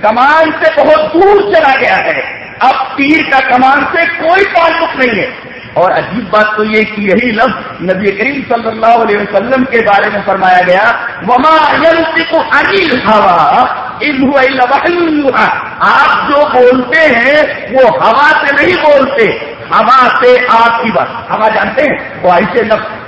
Speaker 1: کمان سے بہت دور چلا گیا ہے۔ اب تیر کا کمان سے کوئی تعلق نہیں ہے۔ اور عجیب بات تو یہ کہ یہی لفظ نبی کریم صلی اللہ علیہ وسلم کے بارے میں فرمایا گیا، وما ہوا آپ جو بولتے ہیں، وہ ہوا سے نہیں بولتے، ہوا سے آپ کی بات۔ ہوا جانتے ہیں؟ وہ ایسے لفظ۔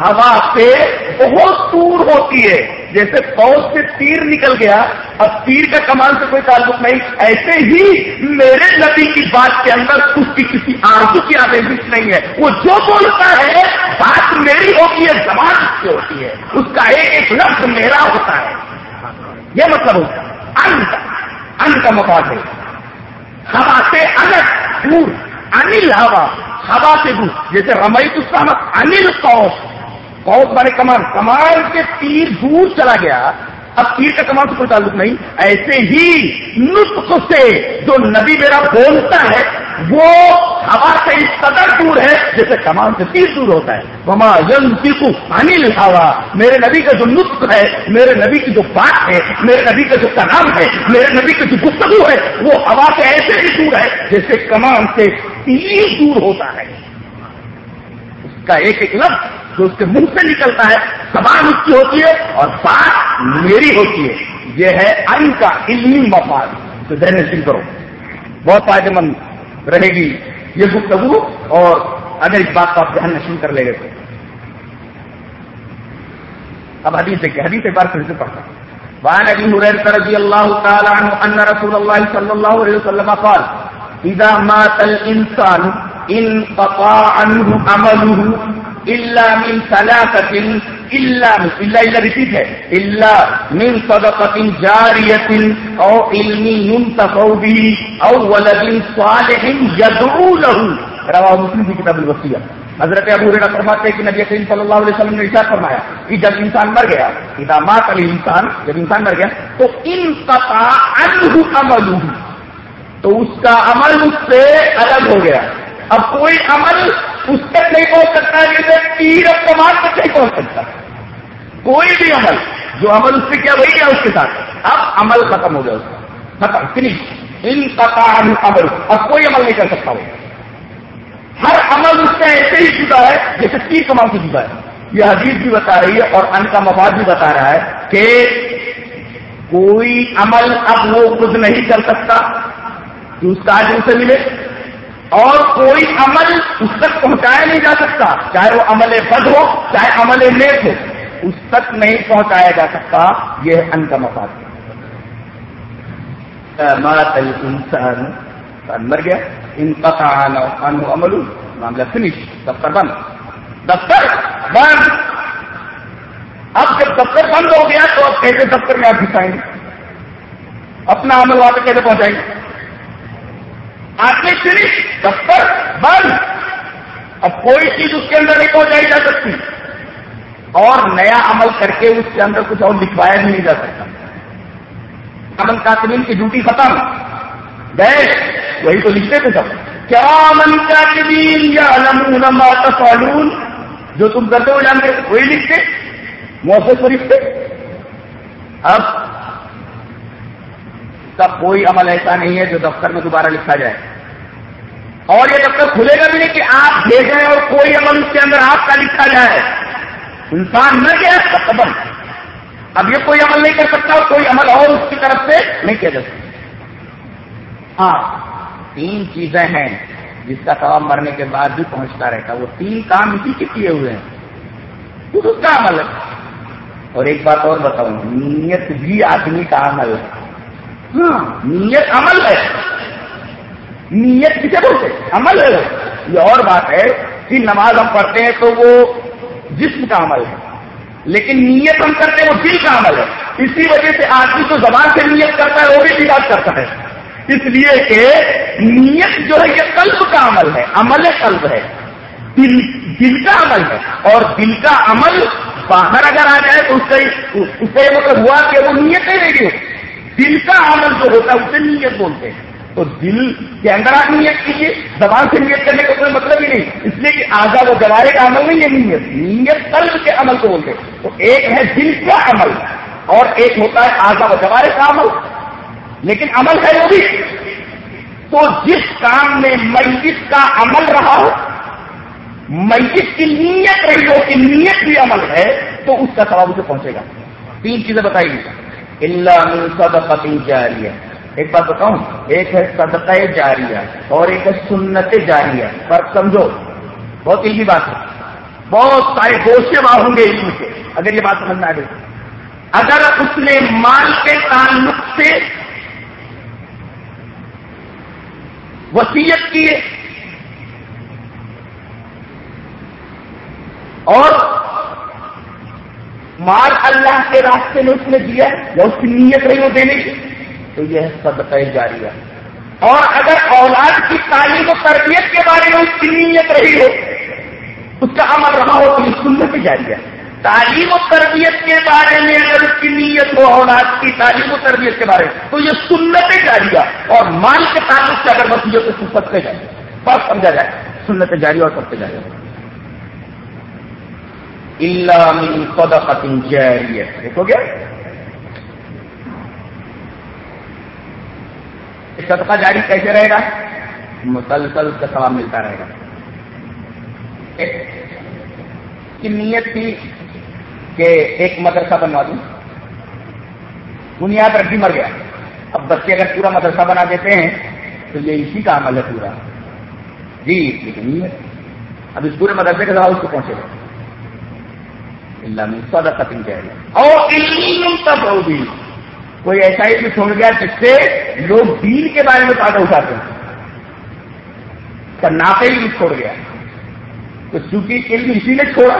Speaker 1: ہوا سے بہت دور ہوتی ہے۔ جیسے فوج سے تیر نکل گیا، اب تیر کا کمال سے کوئی تعلق نہیں، ایسے ہی میرے نبی کی بات کے اندر اس کی کسی آرزو کی آویزش نہیں ہے۔ وہ جو بولتا ہے، بات میری ہوتی ہے، زبان اس سے ہوتی ہے۔ اس کا ایک ایک لفظ میرا ہوتا ہے۔ یہ مطلب ہوتا ہے۔ ان کا ان کا مفاد ہے ہوا سے الگ دور انل ہوا۔ ہوا سے دور۔ جیسے رمئی تو انل کوش بہت بڑے کمان کمان کے تیر دور چلا گیا۔ اب تیر کا کمان سے کوئی تعلق نہیں۔ ایسے ہی نطق سے جو نبی میرا بولتا ہے،
Speaker 2: وہ ہوا سے اس قدر دور ہے جیسے کمان سے تیر دور ہوتا ہے۔ وما ین پیسو انل ہوا میرے نبی کا جو نطق ہے، میرے نبی کی جو بات ہے، میرے نبی کا جو کلام ہے، میرے نبی کی جو گفتگو ہے، وہ ہوا سے ایسے ہی دور ہے جیسے کمان سے تیر دور ہوتا ہے۔ اس کا ایک ایک لفظ جو اس کے منہ سے نکلتا ہے، زبان اس کی ہوتی ہے اور بات میری ہوتی ہے۔ یہ ہے ان کا علمی مفاد۔ تو ذہن سن کرو۔ بہت فائدے مند رہے گی یہ گفتگو اور اگر اس بات کو آپ ذہن نشین کر لے گئے تو۔ اب حدیث دیکھیے حدیث ایک بار پھر سے پڑھتا ہوں۔ وعن ابي هريره رضي الله تعالى عنه ان رسول الله صلى الله عليه وسلم قال، اذا مات الانسان، انقطع عنه عمله اللہ من ثلاثت اللہ اللہ اللہ رپیٹ ہے. اللہ من صدقت جاریت او علمی ينتفع به او ولد صالح يدعو له. رواہ مسلم کی کتاب الوصیہ حضرت ابو ہریرہ فرماتے ہیں کہ نبی کریم صلی اللہ علیہ وسلم نے ارشاد فرمایا کہ جب انسان مر گیا، اذا مات الانسان، جب انسان مر گیا، تو انقطع عنه عمله تو اس کا عمل اس سے الگ ہو گیا۔ اب کوئی عمل اس تک نہیں پہنچ سکتا جیسے تیر اب کمال تک نہیں پہنچ سکتا۔ کوئی بھی عمل، جو عمل اس سے کیا وہی گیا اس کے ساتھ۔ اب عمل ختم ہو گیا اس کا۔ ختم فنش ان کا عمل اب کوئی عمل نہیں کر سکتا وہ۔ ہر عمل اس سے ایسے ہی جدا ہے جیسے تیر کمال سے جدا ہے۔ یہ حدیث بھی بتا رہی ہے اور ان کا مفاد بھی بتا رہا ہے کہ کوئی عمل اب وہ خود نہیں کر سکتا کہ اس کا آج اسے ملے۔ اور کوئی عمل اس تک پہنچایا نہیں جا سکتا، چاہے وہ عمل بد ہو، چاہے عمل نیک ہو، اس تک نہیں پہنچایا جا سکتا، یہ ان کا مفاد مات انسان مر گیا ان پتا عمل معاملہ فنش دفتر بند۔ دفتر بند! اب جب دفتر بند ہو گیا تو اب کیسے دفتر میں آپ گھسائیں گے اپنا عمل وہاں پہ کیسے پہنچائیں؟ گے آدمی صرف دفتر، بند۔ اب کوئی چیز اس کے اندر نہیں پہنچائی جا سکتی۔ اور نیا عمل کر کے اس کے اندر کچھ اور لکھوایا بھی نہیں جا سکتا۔ امن کاتمین کی ڈیوٹی ختم۔ گئے وہی تو لکھتے تھے سب۔ کیا امن کاتمین یا فالون جو تم کرتے ہو جانتے وہی لکھتے۔ موسم پر لکھتے اب کا کوئی عمل ایسا نہیں ہے جو دفتر میں دوبارہ لکھا جائے۔ اور یہ دفتر کھلے گا بھی نہیں کہ آپ بھیجیں اور کوئی عمل اس کے اندر آپ کا لکھا جائے۔ انسان نہ گیا قدم اب یہ کوئی عمل نہیں کر سکتا اور کوئی عمل اور اس کی طرف سے نہیں کیا جا سکتا۔ ہاں تین چیزیں ہیں جس کا ثواب مرنے کے بعد بھی پہنچتا رہتا وہ تین کام اسی کے کیے ہوئے ہیں۔ اس کا عمل۔ ہے اور ایک بات اور بتاؤں، نیت بھی آدمی کا عمل ہے۔ ہاں نیت عمل ہے۔ نیت کسے بولتے؟ عمل ہے۔ یہ اور بات ہے کہ نماز ہم پڑھتے ہیں تو وہ جسم کا عمل ہے۔ لیکن نیت ہم کرتے ہیں وہ دل کا عمل ہے۔ اسی وجہ سے آدمی تو زبان سے نیت کرتا ہے وہ بھی بات کرتا ہے۔ اس لیے کہ نیت جو ہے، یہ قلب کا عمل ہے۔ عمل قلب ہے۔ دل دل کا عمل ہے۔ اور دل کا عمل باہر اگر آ جائے تو اس کا یہ مطلب ہوا کہ وہ نیت نہیں رہی ہو دل کا عمل جو ہوتا ہے اسے نیت بولتے ہیں۔ تو دل کے اندر آپ نیت کیجیے زبان سے نیت کرنے کا کوئی مطلب ہی نہیں۔ اس لیے کہ آزاد و جوارے کا عمل نہیں ہے، نیت۔ نیت قلب کے عمل کو بولتے ہیں۔ تو ایک ہے دل کا عمل، اور ایک ہوتا ہے آزاد و جوارے کا عمل۔ لیکن عمل ہے وہ بھی۔ تو جس کام میں میت کا عمل رہا ہو میت کی نیت رہی ہو، کہ نیت بھی عمل ہے، تو اس کا سواب اسے پہنچے گا۔ تین چیزیں بتائیے اللہ صدقت جاریہ ایک بات بتاؤں، ایک ہے صدقہ جاریہ اور ایک ہے سنت جاریہ. فرق سمجھو؟ بہت علمی بات ہے. بہت سارے گوشے وہاں ہوں گے علم کے اگر یہ بات سمجھنا آئے اگر اس نے مال کے تعلق سے وسیعت کی اور مال اللہ کے راستے میں اس نے دیا یا اس کی نیت رہی ہو دینے کی۔ تو یہ صدقہ جاریہ اور اگر اولاد کی تعلیم و تربیت کے بارے میں اس کی نیت رہی ہو، اس کا عمل رہا ہو، تو یہ سنت جاریہ تعلیم و تربیت کے بارے میں اگر اس کی نیت ہو، اولاد کی تعلیم و تربیت کے بارے میں، تو یہ سنت جاریہ اور مال کے تعلق سے اگر وسیع تو سب سے جائے بس سمجھا جائے سنت جاری اور سب سے جاری اللہ صدقت جاریہ دیکھو گیا صدقہ جاری کیسے رہے گا؟ مسلسل کا ثواب ملتا رہے گا. کی نیت تھی کہ ایک مدرسہ بنوا دوں. بنیاد رکھی مر گیا. اب بچے اگر پورا مدرسہ بنا دیتے ہیں تو یہ اسی کا عمل ہے پورا. جی لیکن نیت. اب اس پورے مدرسے کے سوال اس کو پہنچے گا. اللہ میں ختم کیا گیا اور ہوگی کوئی ایسا ہی بھی چھوڑ گیا جس سے لوگ دین کے بارے میں فائدہ اٹھاتے ہیں؟ ناپے بھی چھوڑ گیا. تو چونکہ علم اسی نے چھوڑا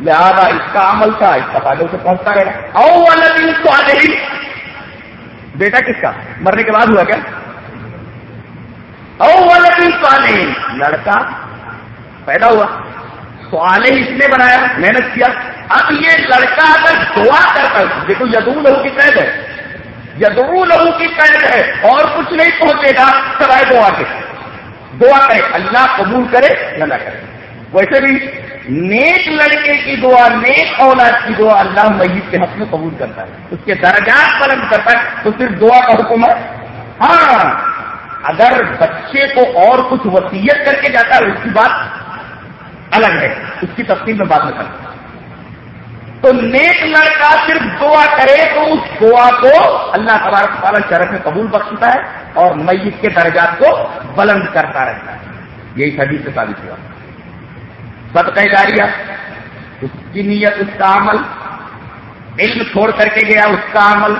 Speaker 2: لہٰذا اس کا عمل تھا اس کا فائدہ اسے پہنچتا رہے گا. او والا دن تو آ ہی بیٹا کس کا؟ مرنے کے بعد ہوا کیا؟ او والا دن تو آنے لڑکا پیدا ہوا. سوالے اس نے بنایا، محنت کیا۔ اب یہ لڑکا اگر دعا کرتا دیکھو یدو لہو کی قید ہے۔ یدو لہو کی قید ہے اور کچھ نہیں پہنچے گا، سوائے دعا کے۔ دعا کرے، اللہ قبول کرے یا نہ کرے۔ ویسے بھی نیک لڑکے کی دعا، نیک اولاد کی دعا اللہ میت کے حق میں قبول کرتا ہے۔ اس کے درجات بلند کرتا ہے، تو صرف دعا کا حکم ہے۔ ہاں اگر بچے کو اور کچھ وسیعت کر کے جاتا ہے، اس کی بات الگ ہے۔ اس کی تفصیل میں بات میں کرتا تو نیک لڑکا صرف دعا کرے تو اس دعا کو اللہ تبارک تعالیٰ شرف میں قبول بخشتا ہے اور میت کے درجات کو بلند کرتا رہتا ہے۔ یہی حدیث سے ثابت ہوا۔ صدقہ جاریہ اس کی نیت، اس کا عمل، علم چھوڑ کر کے گیا، اس کا عمل،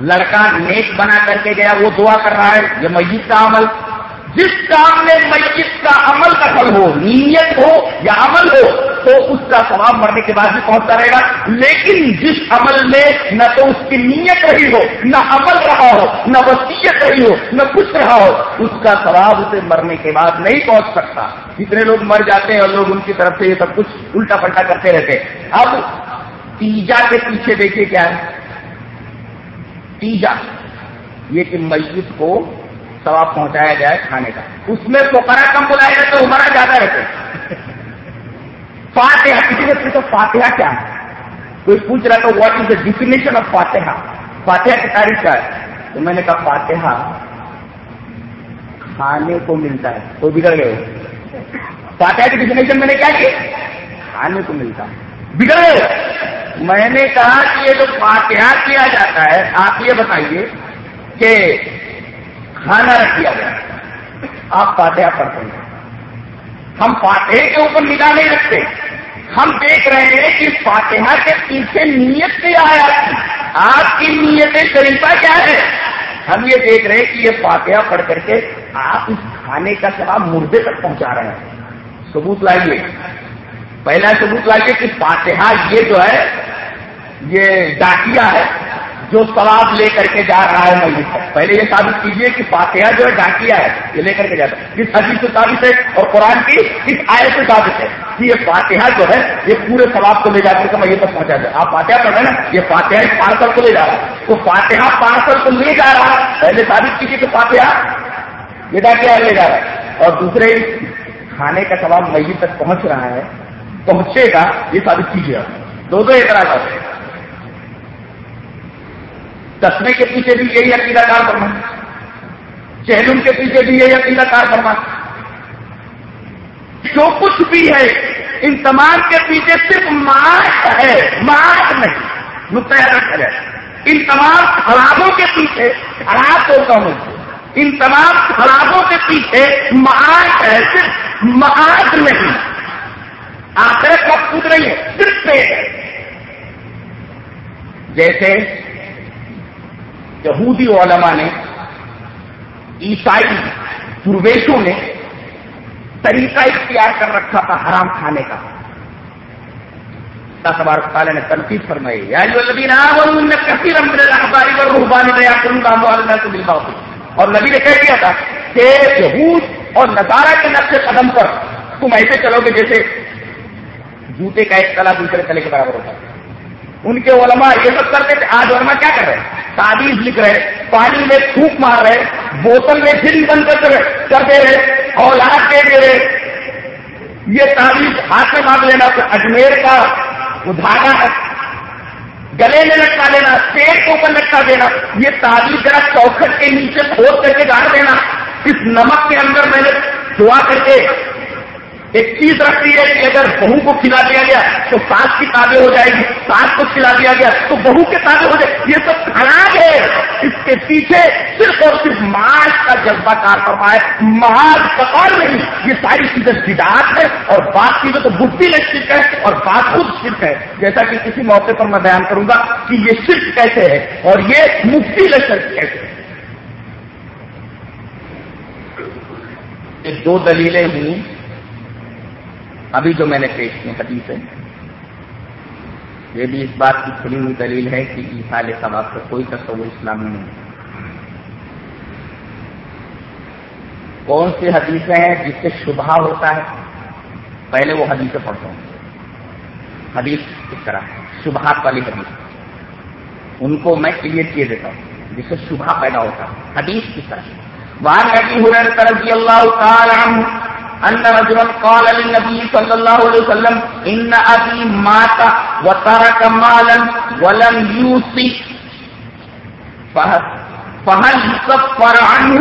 Speaker 2: لڑکا نیک بنا کر کے گیا، وہ دعا کر رہا ہے، یہ میت کا عمل۔ جس کام میں میت کا عمل دخل ہو، نیت ہو یا عمل ہو، تو اس کا ثواب مرنے کے بعد بھی پہنچتا رہے گا۔ لیکن جس عمل میں نہ تو اس کی نیت رہی ہو، نہ عمل رہا ہو، نہ وسیعت رہی ہو، نہ کچھ رہا ہو، اس کا ثواب اسے مرنے کے بعد نہیں پہنچ سکتا۔ جتنے لوگ مر جاتے ہیں اور لوگ ان کی طرف سے یہ سب کچھ الٹا پلٹا کرتے رہتے اب تیجا کے پیچھے دیکھیے کیا ہے۔ تیجا، یہ کہ میت کو ثواب پہنچایا جائے کھانے کا۔ اس میں پوکھرا کم بلائے گا تو عمرہ زیادہ رہتے۔ فاتحہ، کسی نے پوچھا فاتحہ کیا ہے؟ کوئی پوچھ رہا تھا what is the definition of Fatiha? فاتحہ کی تاریخ کیا ہے؟ تو میں نے کہا فاتحہ کھانے کو ملتا ہے۔ تو بگڑ گئے۔ فاتحہ کی ڈیفینیشن میں نے کیا کی؟ کھانے کو ملتا ہے۔ بگڑ گئے۔ میں نے کہا کہ یہ جو فاتحہ کیا جاتا ہے، آپ یہ بتائیے کہ کھانا رکھ دیا گیا۔ آپ فاتحہ پڑھتے ہیں۔ ہم فاتحے کے اوپر نگاہ نہیں رکھتے۔ ہم دیکھ رہے ہیں کہ فاتحہ کے پیچھے نیت کیا ہے آپ کی نیت شریفہ کیا ہے؟ ہم یہ دیکھ رہے ہیں کہ یہ فاتحہ پڑھ کر کے آپ اس کھانے کا سواب مردے تک پہنچا رہے ہیں۔ ثبوت لائیے۔ پہلا ثبوت لائیے کہ فاتحہ یہ جو ہے، یہ ڈاکیا ہے۔ جو سواب لے کر کے جا رہا ہے مسجد تک پہلے یہ ثابت کیجیے کہ فاتحہ جو ہے ڈاکیا ہے، یہ لے کر کے جاتا ہے۔ کس حدیث سے ثابت ہے اور قرآن کی کس آئے سے ثابت ہے کہ یہ فاتحہ جو ہے، یہ پورے ثواب کو لے جا کر میں یہ تک پہنچا دیں آپ فاتحہ پڑھ رہے ہیں نا، یہ فاتحہ اس پارسل کو لے جا رہا ہے۔ تو فاتحہ پارسل کو لے جا رہا ہے۔ پہلے ثابت کیجیے کہ فاتحہ یہ ڈاکیا لے جا رہا ہے۔ اور دوسرے، کھانے کا ثواب میت تک پہنچ رہا ہے، پہنچے گا، یہ ثابت کیجیے دو دو اعتراضات۔ ہیں تسمے کے پیچھے بھی یہی عقیدہ کار کرنا چہلوم کے پیچھے بھی یہی عقیدہ کار کرنا جو کچھ بھی ہے، ان تمام کے پیچھے صرف مارک ہے مارک نہیں متحد رکھا جائے ان تمام خرابوں کے پیچھے، خراب ہوتا ہوں ان تمام خرابوں کے پیچھے مارک ہے، صرف مارک نہیں۔ آخرت کا خود نہیں ہے صرف پیٹ ہے۔ جیسے یہودی علماء نے، عیسائی درویشوں نے طریقہ اختیار کر رکھا تھا حرام کھانے کا۔ تبارک تعالیٰ نے تنقید فرمائی، یا جو نبی اور نبی نے کہہ دیا تھا کہ یہود اور نظارہ کے نقش قدم پر تم ایسے چلو گے جیسے جوتے کا ایک تلا دوسرے تلے کے برابر ہوتا ہے۔ ان کے علماء یہ سب کرتے تھے، آج علماء کیا کر رہے ہیں؟ تعویذ لکھ رہے پانی میں تھوک مار رہے بوتل میں پھر بند کر دے رہے اولاد دے دے رہے یہ تعویذ ہاتھ میں مار لینا اجمیر کا دھاگا ہے۔ گلے میں لٹکا دینا، پیٹ کے اوپر لٹکا دینا، یہ تعویذ ذرا چوکھٹ کے نیچے کھود کر کے گاڑ دینا۔ اس نمک کے اندر میں نے دعا کر کے ایک چیز رکھتی ہے کہ اگر بہو کو کھلا دیا گیا تو ساس کی تابے ہو جائے گی، ساس کو کھلا دیا گیا تو بہو کے تابے ہو جائے یہ سب خراب ہے۔ اس کے پیچھے صرف اور صرف ماش کا جذبہ کار فرمائے۔ محاذ پکڑ نہیں، یہ ساری چیزیں جداعت ہے اور بات چیزیں تو بھٹی میں شرک ہے اور بات خود شرک ہے۔ جیسا کہ کسی موقع پر میں بیان کروں گا کہ یہ شرک کیسے ہے اور یہ مفتی لشکر کیسے ہے۔ دو دلیلیں ہوئی ابھی جو میں نے پیش کی حدیث ہے یہ بھی اس بات کی کھلی ہوئی دلیل ہے کہ عیسال ثواب کا کوئی تصور اسلامی نہیں کون سی حدیثیں ہیں جس سے شبہ ہوتا ہے؟ پہلے وہ حدیثیں پڑھتا ہوں۔ حدیث کس طرح شبہات والی حدیث۔ ان کو میں کلیئر کیے دیتا ہوں، جس سے شبہ پیدا ہوتا ہے۔ حدیث کس طرح وہاں نبی ہو رضی اللہ تعالی عنہ ان رجلا قال للنبي صلى الله عليه وسلم ان ابي مات وترك مالا ولم يوصي. فهل يكفر عنه؟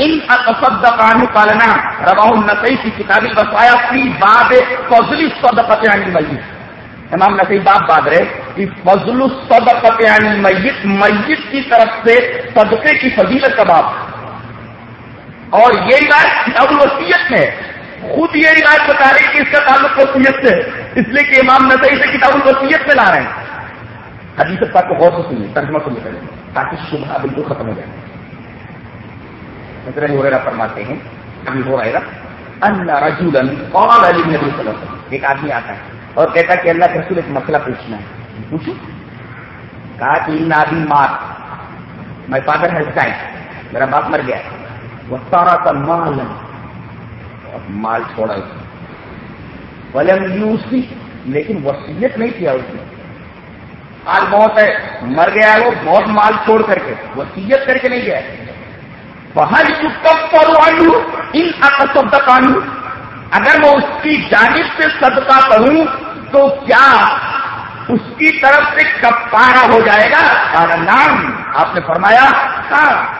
Speaker 2: ان اتصدق عنه قال نعم. رواه النسائي في كتاب الوصايا في باب فضل الصدقه عن الميت. امام نسائی باب بات رہے کہ فضل الصدقه عن الميت میت کی طرف سے صدقے کی فضیلت کا باب. اور یہ بات کتاب الوسیت میں خود یہ روایت بتا رہی کہ اس کا تعلق وسیعت سے اس لیے کہ امام نظری سے کتاب الوسیت میں لا رہے ہیں۔ حدیث پاک کو غور سے سنیے، ترجمہ کو نکلیں تاکہ شبہ بالکل ختم ہو جائے۔ نظر وغیرہ فرماتے ہیں ابھی ہو رہے گا اللہ رجولن قال علی نبی صلی اللہ علیہ وسلم ایک آدمی آتا ہے اور کہتا ہے کہ اللہ کے رسول ایک مسئلہ پوچھنا ہے۔ پوچھو۔ کہا کہ ان آدمی مار مائی فادر ہیز ڈائٹ میرا باپ مر گیا ہے۔ وہ سارا کا مال مال چھوڑا اس نے۔ ولم یوسی لیکن وسیعت نہیں کیا اس نے۔ آج بہت ہے۔ مر گیا ہے وہ بہت مال چھوڑ کر کے۔ وسیعت کر کے نہیں گیا۔ بہت کب کرو ان قانون اگر میں اس کی جانب سے صدقہ کروں تو کیا اس کی طرف سے کپارا ہو جائے گا؟ نام آپ نے فرمایا ہاں۔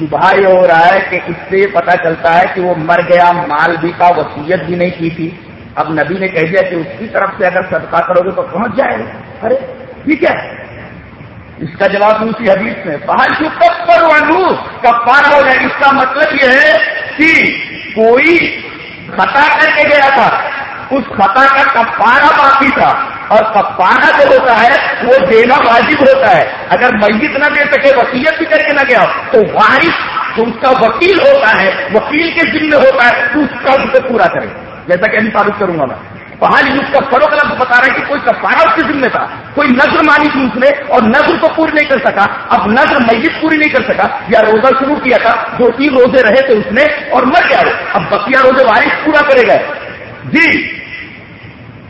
Speaker 2: شبہ یہ ہو رہا ہے کہ اس سے پتا چلتا ہے کہ وہ مر گیا، مال بھی کا وسیعت بھی نہیں کی تھی۔ اب نبی نے کہہ دیا کہ اس کی طرف سے اگر صدقہ کرو گے تو پہنچ جائے۔ گا ارے ٹھیک ہے؟ اس کا جواب دوسری حدیث میں باہر کیوں کب پر کب پارا ہو جائے۔ اس کا مطلب یہ ہے کہ کوئی خطا کر کے گیا تھا۔ اس خطا کا کپارا باقی تھا۔ اور کپارا جو ہوتا ہے، وہ دینا واجب ہوتا ہے۔ اگر میت نہ دے سکے وکیلت بھی کر کے نہ گیا، تو وارث جو اس کا وکیل ہوتا ہے، وکیل کے ذمے ہوتا ہے، تو اس کا اسے پورا کرے۔ جیسا کہ ابھی تعارف کروں گا میں۔ پہاڑی اس کا فروغ الگ بتا رہا ہے کہ کوئی کپارا اس کے ذمے تھا، کوئی نظر مانی تھی اس نے اور نظر تو پوری نہیں کر سکا۔ اب نظر میت پوری نہیں کر سکا، یا روزہ شروع کیا تھا، دو تین روزے رہے تھے اس نے اور مر گیا۔ اب بکیا روزے وارث پورا کرے گا جی۔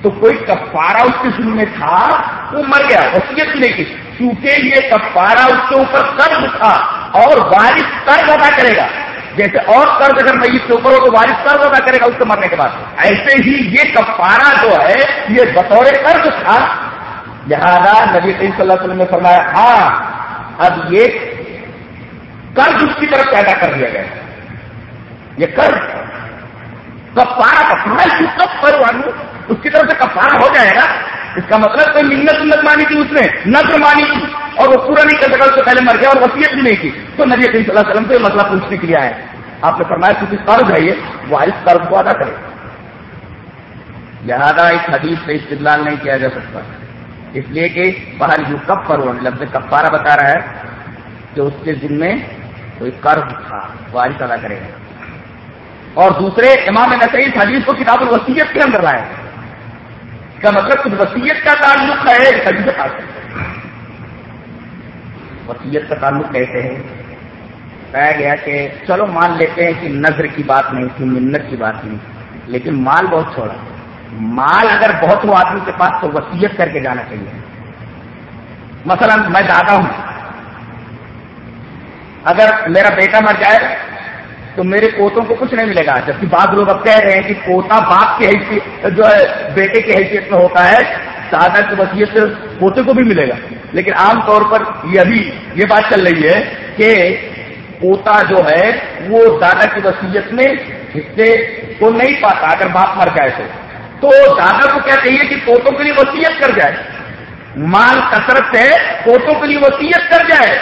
Speaker 2: تو کوئی کفارہ اس کے ذمہ میں تھا، وہ مر گیا وسیعت نہیں کی۔ کیونکہ یہ کفارہ اس کے اوپر قرض تھا اور وارث قرض ادا کرے گا۔ جیسے اور قرض اگر میت کے اوپر ہو تو وارث قرض ادا کرے گا اس کے مرنے کے بعد۔ ایسے ہی یہ کفارہ جو ہے، یہ بطور قرض تھا۔ لہذا نبی صلی اللہ علیہ وسلم نے فرمایا ہاں اب یہ قرض اس کی طرف پیدا کر دیا گیا۔ یہ قرض کفارہ کفارہ کب کروں اس کی طرف سے کفارہ ہو جائے گا۔ اس کا مطلب کوئی منت منت مانی تھی اس نے نظر مانی تھی، اور وہ پورا نہیں کر سکا، اس سے پہلے مر گیا اور وسیعت بھی نہیں کی۔ تو نبی صلی اللہ علیہ وسلم سے مسئلہ پوچھنے کے لیے آئے۔ آپ نے فرمایا کسی قرض ہے یہ وارث قرض کو ادا کرے۔ لہذا اس حدیث سے استدلال نہیں کیا جا سکتا۔ اس لیے کہ باہر جو کب پر لفظ کفارہ بتا رہا ہے کہ اس کے ذمے کوئی قرض تھا، وارث ادا کرے گا۔ اور دوسرے امام نسائی اس حدیث کو کتاب الوسیت کے اندر لائے۔ کا مطلب کچھ وسیعت کا تعلق ہے کبھی سے پاس وسیعت کا تعلق کیسے ہے؟ کہا گیا کہ چلو مان لیتے ہیں کہ نظر کی بات نہیں تھی، منت کی بات نہیں لیکن مال بہت چھوڑا۔ مال اگر بہت ہو آدمی کے پاس تو وسیعت کر کے جانا چاہیے۔ مثلا میں دادا ہوں۔ اگر میرا بیٹا مر جائے تو میرے پوتوں کو کچھ نہیں ملے گا۔ جبکہ بعض لوگ اب کہہ رہے ہیں کہ پوتا باپ کی حیثیت جو ہے، بیٹے کی حیثیت میں ہوتا ہے دادا کی وسیعت پوتے کو بھی ملے گا۔ لیکن عام طور پر یہ ابھی یہ بات چل رہی ہے کہ پوتا جو ہے، وہ دادا کی وسیعت میں حصے کو نہیں پاتا اگر باپ مر جائے تو۔ تو دادا کو کیا چاہیے کہ پوتوں کے لیے وسیعت کر جائے؟ مال کثرت سے پوتوں کے لیے وسیعت کر جائے۔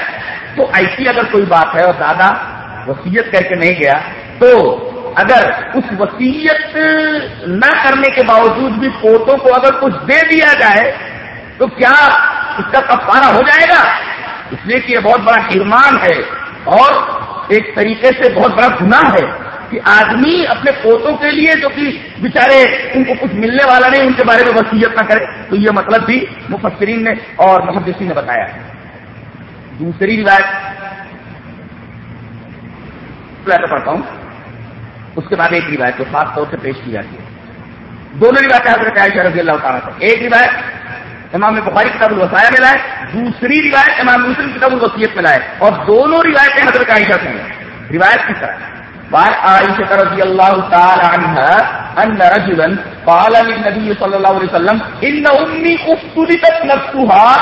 Speaker 2: تو ایسی اگر کوئی بات ہے اور دادا وسیعت کر کے نہیں گیا، تو اگر اس وسیعت نہ کرنے کے باوجود بھی پوتوں کو اگر کچھ دے دیا جائے، تو کیا اس کا کفارہ ہو جائے گا؟ اس لیے کہ یہ بہت بڑا ارمان ہے اور ایک طریقے سے بہت بڑا گناہ ہے کہ آدمی اپنے پوتوں کے لیے جو کہ بےچارے ان کو کچھ ملنے والا نہیں، ان کے بارے میں وسیعت نہ کرے۔ تو یہ مطلب بھی مفسرین نے اور محدثی نے بتایا۔ دوسری روایت پڑھتا ہوں۔ اس کے بعد ایک روایت جو خاص طور سے پیش کی جاتی ہے۔ دونوں روایتیں حضرت عائشہ رضی اللہ تعالیٰ سے ایک روایت امام بخاری کتاب الوسایا میں لائے، دوسری روایت امام مسلم کتاب الوسیت میں لائے۔ اور دونوں روایتیں حضرت عائشہ سے ہیں۔ روایت کس طرح بار عائشہ رضی اللہ تعالی عنہ ان رجلا قال للنبي صلى الله عليه وسلم، ان امي افتلت نفسها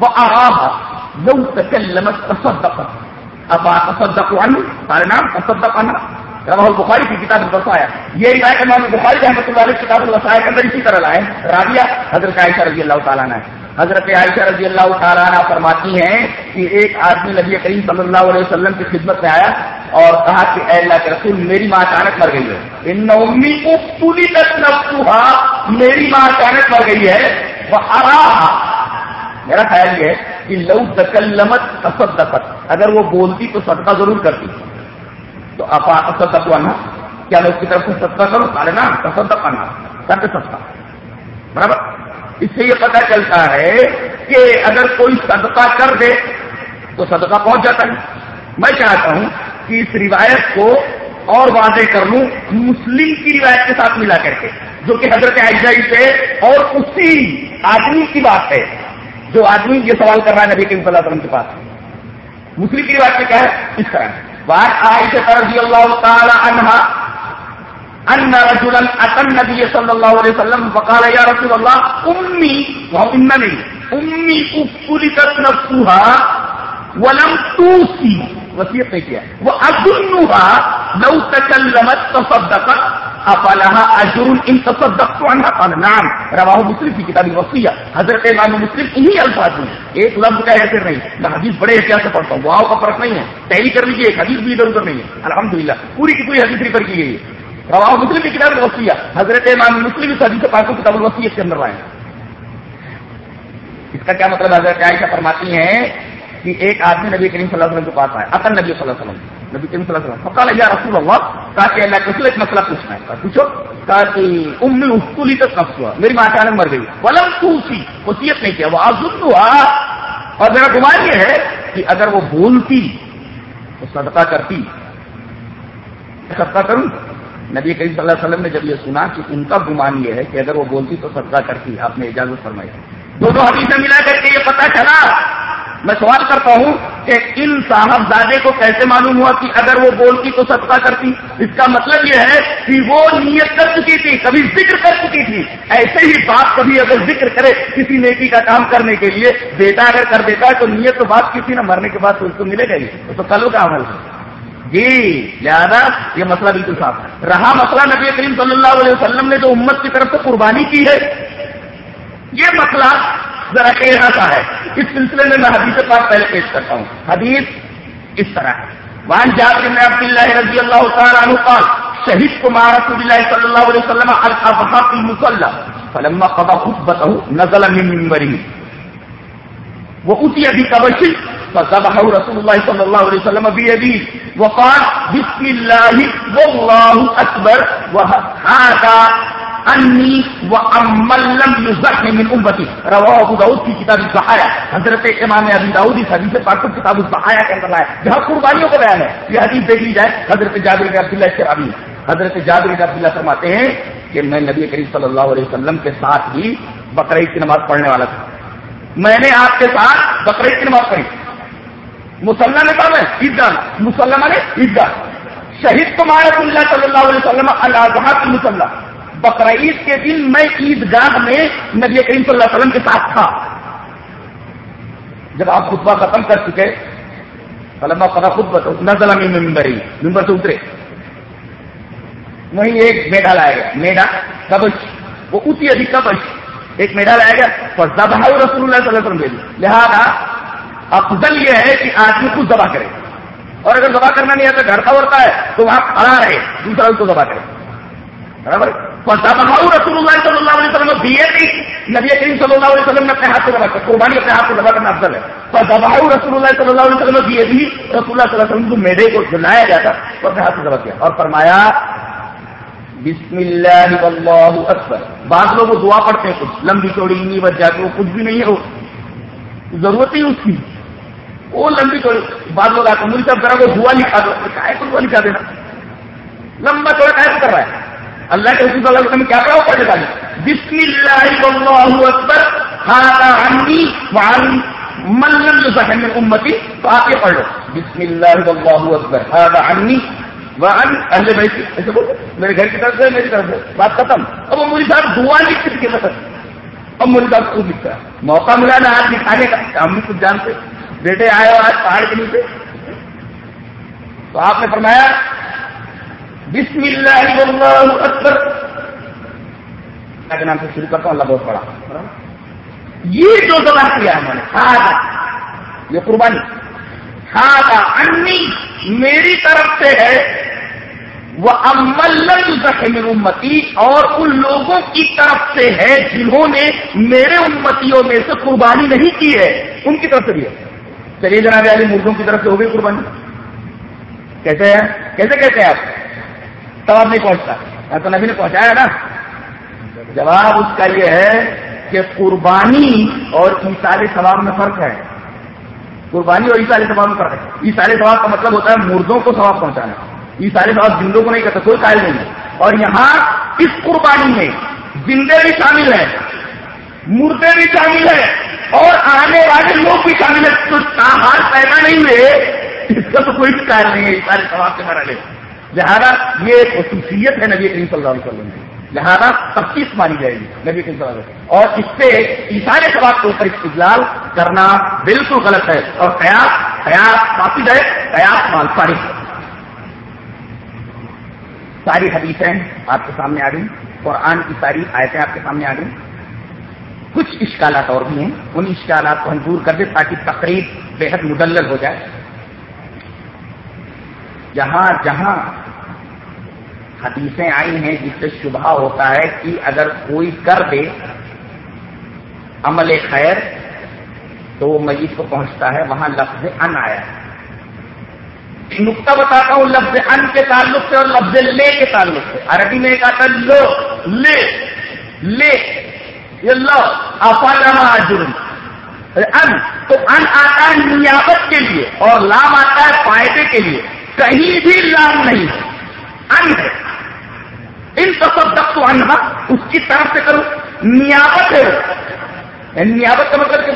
Speaker 2: واراها لو تكلمت تصدقت ابا تصدق عنه قال نعم تصدق عنها رواہ البخاری کی کتاب الوسایا یہ روایت امام بخاری رحمۃ اللہ علیہ کتاب الوسایا کے اندر اسی طرح لائے رابعہ حضرت عائشہ رضی اللہ تعالیٰ نے حضرت عائشہ رضی اللہ تعالیٰ عنہ فرماتی ہیں کہ ایک آدمی نبی کریم صلی اللہ علیہ وسلم کی خدمت میں آیا اور کہا کہ اے اللہ کے رسول میری ماں اچانک مر گئی ہے ان امی کو پوری تک میری ماں اچانک مر گئی ہے وہ میرا خیال یہ ہے کہ لو تکلمت تصدقت، اگر وہ بولتی تو صدقہ ضرور کرتی۔ تو افا تصدق آنا کیا میں اس کی طرف سے صدقہ کروں؟ سارے نا تصدق آنا کر سستا برابر۔ اس سے یہ پتا چلتا ہے کہ اگر کوئی صدقہ کر دے تو صدقہ پہنچ جاتا ہے۔ میں چاہتا ہوں کہ اس روایت کو اور واضح کر لوں، مسلم کی روایت کے ساتھ ملا کر کے، جو کہ حضرت عائشہ سے اور اسی آدمی کی بات ہے۔ جو آدمی یہ سوال کر رہا ہے نبی کریم صلی اللہ علیہ وسلم کے پاس۔ مسلم کی روایت میں کیا ہے؟ اس طرح۔ بات عائشہ رضی اللہ تعالی عنہ ان رجلا اتى النبي صلى الله عليه وسلم فقال يا رسول الله امي وهو انني امي افلتت نفسها ولم توصي وصیت نہیں کیا۔ وہ اظنها لو تكلمت تصدقت افلها اجر ان تصدقت عنها قال نعم رواه مسلم في كتاب الوصيه حضرت امام مسلم انہی الفاظ میں ایک لفظ کا ایسے نہیں میں حدیث بڑے احتیاط سے پڑھتا ہوں واؤ کا فرق نہیں ہے تحریر کر لیجیے ایک حدیث بھی ادھر ادھر نہیں ہے الحمدللہ پوری کی پوری حدیث ریفر کی گئی ہے رواہ مسلم کی کتاب الوسیہ حضرت امام مسلم اس حدیث پاک کو کتاب الوسیت کے اندر لائے اس کا کیا مطلب حضرت عائشہ فرماتی ہیں کہ ایک آدمی نبی کریم صلی اللہ علیہ وسلم کے پاس آئے، اصل نبی صلی اللہ علیہ وسلم، نبی کریم صلی اللہ علیہ وسلم، فقال، یا رسول اللہ، کہا کہ اللہ کے ایک مسئلہ پوچھنا ہے۔ پوچھو؟ کہا کہ اسکولی تک نفس ہوا میری ماں اچانک مر گئی۔ ولم توسی وصیت نہیں کیا، وہ آزد ہوا اور میرا گمان یہ ہے کہ اگر وہ بولتی تو صدقہ کرتی صدقہ کروں۔ نبی کریم صلی اللہ علیہ وسلم نے جب یہ سنا کہ ان کا گمان یہ ہے کہ اگر وہ بولتی تو صدقہ کرتی، آپ نے اجازت فرمائی۔ دونوں حدیثیں ملا کر کے یہ پتا چلا میں سوال کرتا ہوں کہ ان صاحبزادے کو کیسے معلوم ہوا کہ اگر وہ بولتی تو صدقہ کرتی؟ اس کا مطلب یہ ہے کہ وہ نیت کر چکی تھی، کبھی ذکر کر چکی تھی۔ ایسے ہی باپ کبھی اگر ذکر کرے کسی نیکی کا کام کرنے کے لیے، بیٹا اگر کر دیتا ہے تو نیت تو بات کسی نہ مرنے کے بعد تو اس کو ملے گا ہی۔ تو کلو کا عمل ہے۔ جی لہٰذا یہ مسئلہ بالکل صاف ہے۔ رہا مسئلہ نبی کریم صلی اللہ علیہ وسلم نے جو امت کی طرف سے قربانی کی ہے، یہ مسئلہ ذرا کہنا سا ہے اس سلسلے میں میں حدیث پاک پہلے پیش کرتا ہوں۔ حدیث اس طرح ہے۔ وان جابر بن عبد الله رضي الله تعالى عنه قال شهدت مع رسول الله صلى الله عليه وسلم على الاضحى في المصلى، فلما قضى خطبته نزل من منبره۔ وأتي بكبش فذبحه رسول الله صلى الله عليه وسلم بيده، وقال، بسم الله، والله أكبر، وهذا انی و امل لم من امتی رواہ ابو داؤد کی کتاب الضحایا حضرت امام ابی داؤد اس حدیث پاک کو کتاب الضحایا کے اندر لایا جہاں قربانیوں کا بیان ہے. یہ حدیث دیکھ لی جائے حضرت جابر بن عبداللہ کے ابھی حضرت جابر عبداللہ فرماتے ہیں کہ میں نبی کریم صلی اللہ علیہ وسلم کے ساتھ ہی بقرعید کی نماز پڑھنے والا تھا. میں نے آپ کے ساتھ بقرعید کی نماز پڑھی. مسلح نے کہا میں عیدگاہ مسلح نے عیدگاہ. شہید تو مارت اللہ صلی اللہ علیہ وسلم اللہ کی مسلح. بقرعید کے دن میں عیدگاہ میں نبی کریم صلی اللہ علیہ وسلم کے ساتھ تھا۔ جب آپ خطبہ ختم کر چکے، فلما پتا خود بتاؤ میں ممبر ہی ممبر سے اترے۔ وہیں ایک میڈا لائے گا میڈا، کبش۔ وہ اسی ادھک کبش۔ ایک میڈا لائے گا اور دبا رسول اللہ صلی اللہ علیہ وسلم لہٰذا، افضل یہ ہے کہ آدمی کچھ دبا کرے۔ اور اگر دبا کرنا نہیں آتا، گھر کا ہوتا ہے، تو وہاں کھڑا رہے۔ دوسرا اس کو دبا کرے۔ برابر. رسول اللہ صلی اللہ علیہ وسلم دیے تھی نبی کریم صلی اللہ علیہ وسلم نے اپنے ہاتھ سے دبا کر، قربانی اپنے ہاتھ سے دبا کرنا افضل ہے. پر دباؤ رسول اللہ صلی اللہ علیہ وسلم دیے تھی رسول اللہ صلی اللہ علیہ وسلم کو میڈے کو جلایا جاتا تو اپنے ہاتھ سے دبا کیا۔ اور فرمایا، بسم اللہ اللہ اکبر. بعض لوگ وہ دعا پڑھتے ہیں، کچھ لمبی چوڑی نہیں بچ جاتی وہ کچھ بھی نہیں ہے، وہ ضرورت ہی اس کی۔ وہ لمبی چوڑی، بعض لوگ آتے مجھے سب کرا وہ دعا لکھا دو دعا لکھا دینا۔ لمبا چوڑا کائے کر رہا ہے اللہ کے حسین اللہ وسلم کیا کہا وہ پڑھنے والی بسم اللہ اللہ اکبر خانا عنی وعن من لم من امتی، تو آپ یہ پڑھ لو۔ بسم اللہ اللہ اکبر خانا عنی وعن اہل بیت۔ ایسے بولتے میرے گھر کی طرف سے، میری طرف سے۔ بات ختم۔ اب وہ مجھے صاحب دعا لکھ کے اب مجھے صاحب خود لکھتا ہے۔ موقع ملا نا آج دکھانے کا۔ ہم بھی کچھ جانتے۔ بیٹے آئے ہو آج پہاڑ کے نیچے۔ تو آپ نے فرمایا بسم اللہ اللہ اکبر۔ کے نام سے شروع کرتا ہوں اللہ بہت بڑا۔ یہ جو دبا کیا ہے میں نے ہاں یہ قربانی۔ ہاں انی میری طرف سے ہے۔ وہ امل زخم امتی اور ان لوگوں کی طرف سے ہے جنہوں نے میرے امتیوں میں سے قربانی نہیں کی ہے۔ ان کی طرف سے بھی ہے۔ چلیے جناب علی مردوں کی طرف سے ہو گئی قربانی۔ کیسے ہے کیسے کہتے ہیں آپ؟ سواب نہیں پہنچتا۔ تو نبی نے پہنچایا نا۔ جواب اس کا یہ ہے کہ قربانی اور عیسال ثواب میں فرق ہے۔ قربانی اور عیسال ثواب میں فرق ہے۔ عیسال ثواب کا مطلب ہوتا ہے مردوں کو ثواب پہنچانا۔ عیسال ثواب زندوں کو نہیں کرتا کوئی قائل نہیں ہے۔ اور یہاں اس قربانی میں زندے بھی شامل ہیں، مردے بھی شامل ہیں اور آنے والے لوگ بھی شامل ہیں۔ تو حال پیدا نہیں ہوئے، اس کا تو کوئی قائل نہیں ہے عیسال ثواب کے مرحلے۔ لہذا یہ ایک خصوصیت ہے نبی کریم صلی اللہ علیہ وسلم کی۔ لہذا تفتیش مانی جائے گی نبی کریم صلی اللہ علیہ وسلم۔ اور اس سے اشارے سواب کے اوپر استدلال کرنا بالکل غلط ہے اور قیاس قیاس واپس ہے، قیاس مال ساری ساری حدیثیں آپ کے سامنے آ گئی قرآن کی ساری آیتیں آپ کے سامنے آ گئی کچھ اشکالات اور بھی ہیں۔ ان اشکالات کو ہم دور کر دیں تاکہ تقریب بے حد مدلل ہو جائے۔ جہاں جہاں حدیثیں آئی ہیں جس سے شبہ ہوتا ہے کہ اگر کوئی کر دے عمل خیر تو وہ میت کو پہنچتا ہے، وہاں لفظ ان آیا ہے۔ نقطہ بتاتا ہوں، لفظ ان کے تعلق سے اور لفظ لے کے تعلق سے۔ عربی میں ایک آتا لو، لے لے، یہ لو افا جرم ان، تو ان آتا ہے نیابت کے لیے اور لام آتا ہے فائدے کے لیے۔ کہیں بھی لام نہیں ہے۔ ان ہے۔ ان تصب تو انہا اس کی طرف سے کرو۔ نیابت ہے۔ یعنی نیابت کا مطلب کہ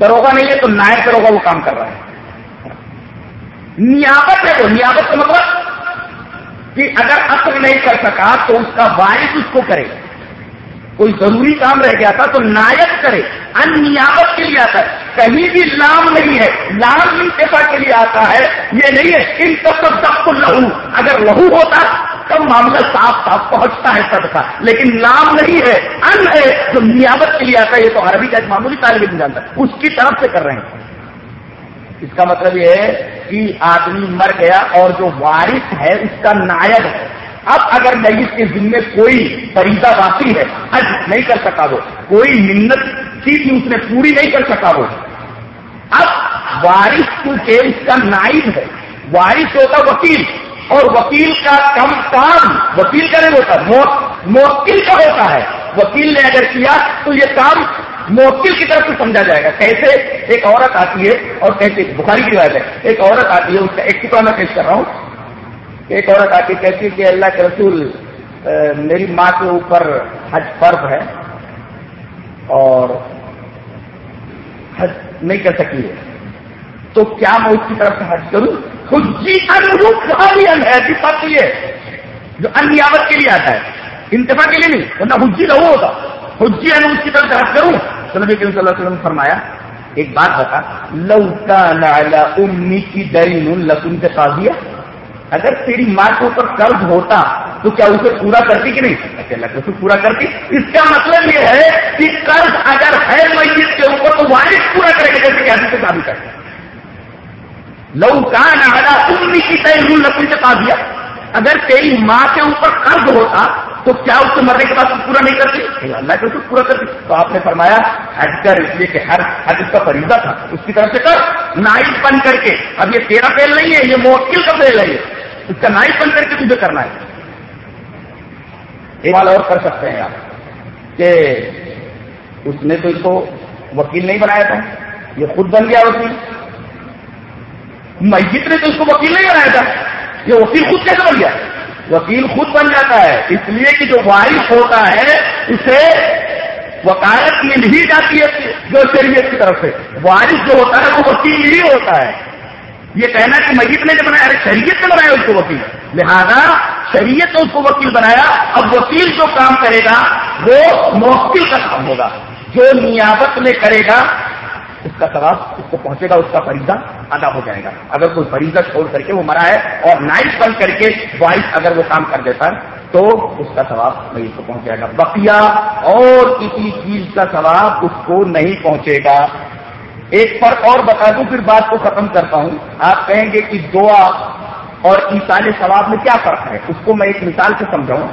Speaker 2: دروگا نہیں ہے تو نائب دروگا وہ کام کر رہا ہے۔ نیابت ہے وہ۔ نیابت کا مطلب کہ اگر اثر نہیں کر سکا تو اس کا وارث اس کو کرے۔ کوئی ضروری کام رہ گیا تھا تو نائب کرے۔ ان نیابت کے لیے آتا ہے۔ کہیں بھی لام نہیں ہے۔ لام انتفا کے لیے آتا ہے۔ یہ نہیں ہے۔ ان سب سب کو لہو۔ اگر لہو ہوتا تب معاملہ صاف صاف پہنچتا ہے سب کا لیکن لام نہیں ہے، ان ہے، جو نیابت کے لیے آتا ہے، یہ تو عربی کا ایک معمولی طالب علم جانتا۔ ہے اس کی طرف سے کر رہے ہیں۔ اس کا مطلب یہ ہے کہ آدمی مر گیا اور جو وارث ہے، اس کا نائب ہے۔ اب اگر میت کے ذمے کوئی فریضہ باقی ہے، حج نہیں کر سکا وہ، کوئی منت تھی تھی اس نے پوری نہیں کر سکا وہ۔ اب وارث کیونکہ اس کا نائب ہے، وارث ہوتا وکیل۔ اور وکیل کا کم کام، وکیل کا نہیں ہوتا موکل کا ہوتا ہے۔ وکیل نے اگر کیا تو یہ کام موکل کی طرف سے سمجھا جائے گا۔ کیسے؟ ایک عورت آتی ہے اور کیسے؟ بخاری کی بات ہے۔ ایک عورت آتی ہے، اس کا ایک ٹکڑا میں پیش کر رہا ہوں۔ ایک عورت آ کے کہتی کہ اللہ کے رسول میری ماں کے اوپر حج فرض ہے اور حج نہیں کر سکی ہے۔ تو کیا میں اس کی طرف سے حج کروں؟ خجی انوروپ ایسی بات ہے، جو انیاوت کے لیے آتا ہے۔ انتفا کے لیے نہیں ورنہ حجی رہو ہوگا حجی ان اس کی طرف سے کروں۔ تو نبی کریم صلی اللہ علیہ وسلم فرمایا، ایک بات بتا لوکا نالا امی کی درین لکن کے قاضیہ اگر تیری ماں کے اوپر قرض ہوتا، تو کیا اسے پورا کرتی کہ نہیں؟ اچھا اللہ اسے پورا کرتی۔ اس کا مطلب یہ ہے کہ قرض اگر ہے، میت کے اوپر تو وارث پورا کرے گا، جیسے کہ آدمی سے شادی کرتے لو کان آگا امی کی تعین لکڑی سے دیا اگر تیری ماں کے اوپر قرض ہوتا، تو کیا اس کو مرنے کے بعد پورا نہیں کرتی؟ اللہ کے پورا کرتی۔ تو آپ نے فرمایا، حج کر اس لیے کہ ہر حج اس کا فریضہ تھا، اس کی طرف سے کر۔ نائٹ بن کر کے، اب یہ تیرا فیل نہیں ہے، یہ موکل کا فیل ہے اس کا نائٹ بن کر کے تجھے کرنا ہے۔ ایک اور کر سکتے ہیں آپ کہ اس نے تو اس کو وکیل نہیں بنایا تھا؟ یہ خود بن گیا وکیل۔ مسجد نے تو اس کو وکیل نہیں بنایا تھا۔ یہ وکیل خود کیسے بن گیا؟ وکیل خود بن جاتا ہے۔ اس لیے کہ جو وارث ہوتا ہے، اسے وکالت مل ہی جاتی ہے جو شریعت کی طرف سے۔ وارث جو ہوتا ہے، وہ وکیل ہی ہوتا ہے۔ یہ کہنا کہ مسجد نے جو بنایا ارے شریعت نے بنایا اس کو وکیل۔ لہذا شریعت نے اس کو وکیل بنایا۔ اب وکیل جو کام کرے گا، وہ موکل کا کام ہوگا۔ جو نیابت میں کرے گا اس کا ثواب اس کو پہنچے گا، اس کا فریضہ ادا ہو جائے گا۔ اگر کوئی فریضہ چھوڑ کر کے وہ مرا ہے اور نائٹ بند کر کے وائس اگر وہ کام کر دیتا ہے، تو اس کا ثواب مریض کو پہنچ جائے گا۔ بقیہ اور کسی چیز کا ثواب اس کو نہیں پہنچے گا۔ ایک فرق اور بتا دوں، پھر بات کو ختم کرتا ہوں۔ آپ کہیں گے کہ دعا اور انسانی ثواب میں کیا فرق ہے؟ اس کو میں ایک مثال سے سمجھاؤں۔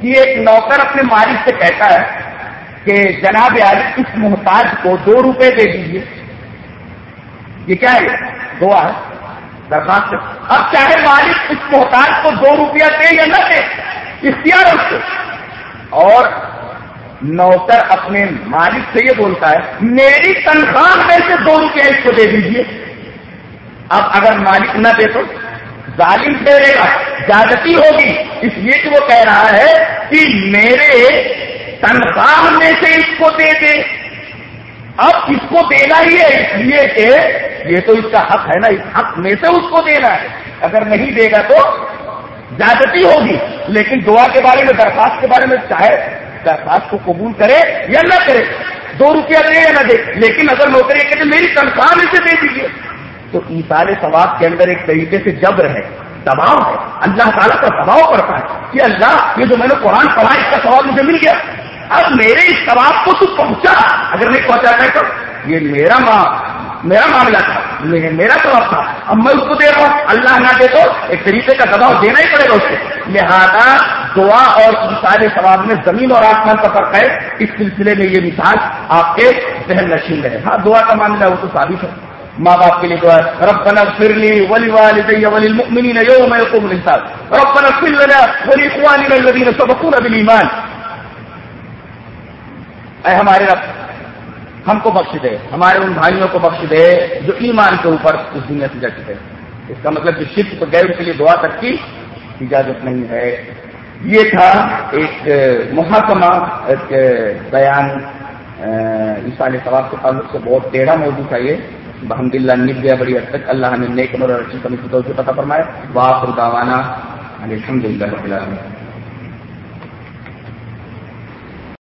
Speaker 2: کہ ایک نوکر اپنے مالک سے کہتا ہے کہ جناب آج اس محتاج کو دو روپے دے دیجیے یہ کیا ہے؟ دعا ہے۔ درخواست اب چاہے مالک اس محتاج کو دو روپیہ دے یا نہ دے، اختیار اس کو۔ اور نوکر اپنے مالک سے یہ بولتا ہے، میری تنخواہ میں سے دو روپیہ اس کو دے دیجیے اب اگر مالک نہ دے تو ظالم دے گا، زیادتی ہوگی۔ اس لیے کہ وہ کہہ رہا ہے کہ میرے تنخواہ میں سے اس کو دے دے۔ اب اس کو دینا ہی ہے، اس لیے کہ یہ تو اس کا حق ہے نا، اس حق میں سے اس کو دینا ہے۔ اگر نہیں دے گا تو زیادتی ہوگی۔ لیکن دعا کے بارے میں، درخواست کے بارے میں چاہے، درخواست کو قبول کرے یا نہ کرے، دو روپیہ دے یا نہ دے۔ لیکن اگر نوکری کہتے میری تنخواہ میں سے دے دیجیے تو ایسال ثواب کے اندر ایک طریقے سے جبر ہے، دباؤ ہے۔ اللہ تعالیٰ کا دباؤ کرتا ہے کہ اللہ، یہ جو میں نے قرآن پڑھا، اس کا سواب مجھے مل گیا۔ اب میرے اس ثواب کو تو پہنچا۔ اگر نہیں پہنچاتا ہے تو یہ میرا ماں، میرا معاملہ تھا۔ میرا سواب تھا۔ اب میں اس کو دے رہا ہوں۔ اللہ نہ دے تو ایک طریقے کا دباؤ دینا ہی پڑے گا اس کو۔ لہٰذا دعا اور سارے ثواب میں زمین اور آسمان کا فرق ہے۔ اس سلسلے میں یہ مثال آپ کے ذہن نشین رہے۔ ہاں دعا کا معاملہ وہ تو ثابت ہے۔ ماں باپ کے لیے دعا رب بنا فر لی ولی والدی ولی المؤمنین یوم یقوم رب بنا لنا ولی اخواننا الذین سبقونا بالایمان اے ہمارے رب، ہم کو بخش دے، ہمارے ان بھائیوں کو بخش دے جو ایمان کے اوپر اس دنیا سے جا چکے اس کا مطلب جو شرک تو گئے ان کے لیے دعا تک کی، اجازت نہیں ہے۔ یہ تھا ایک محکمہ، ایک بیان عیسال ثواب کے تعلق سے بہت ٹیڑھا موضوع تھا یہ۔ بحمد اللہ نب گیا بڑی حد تک۔ اللہ نے نیک اور اچھی کمی سے پتہ فرمایا واپس داوانا الحمد للہ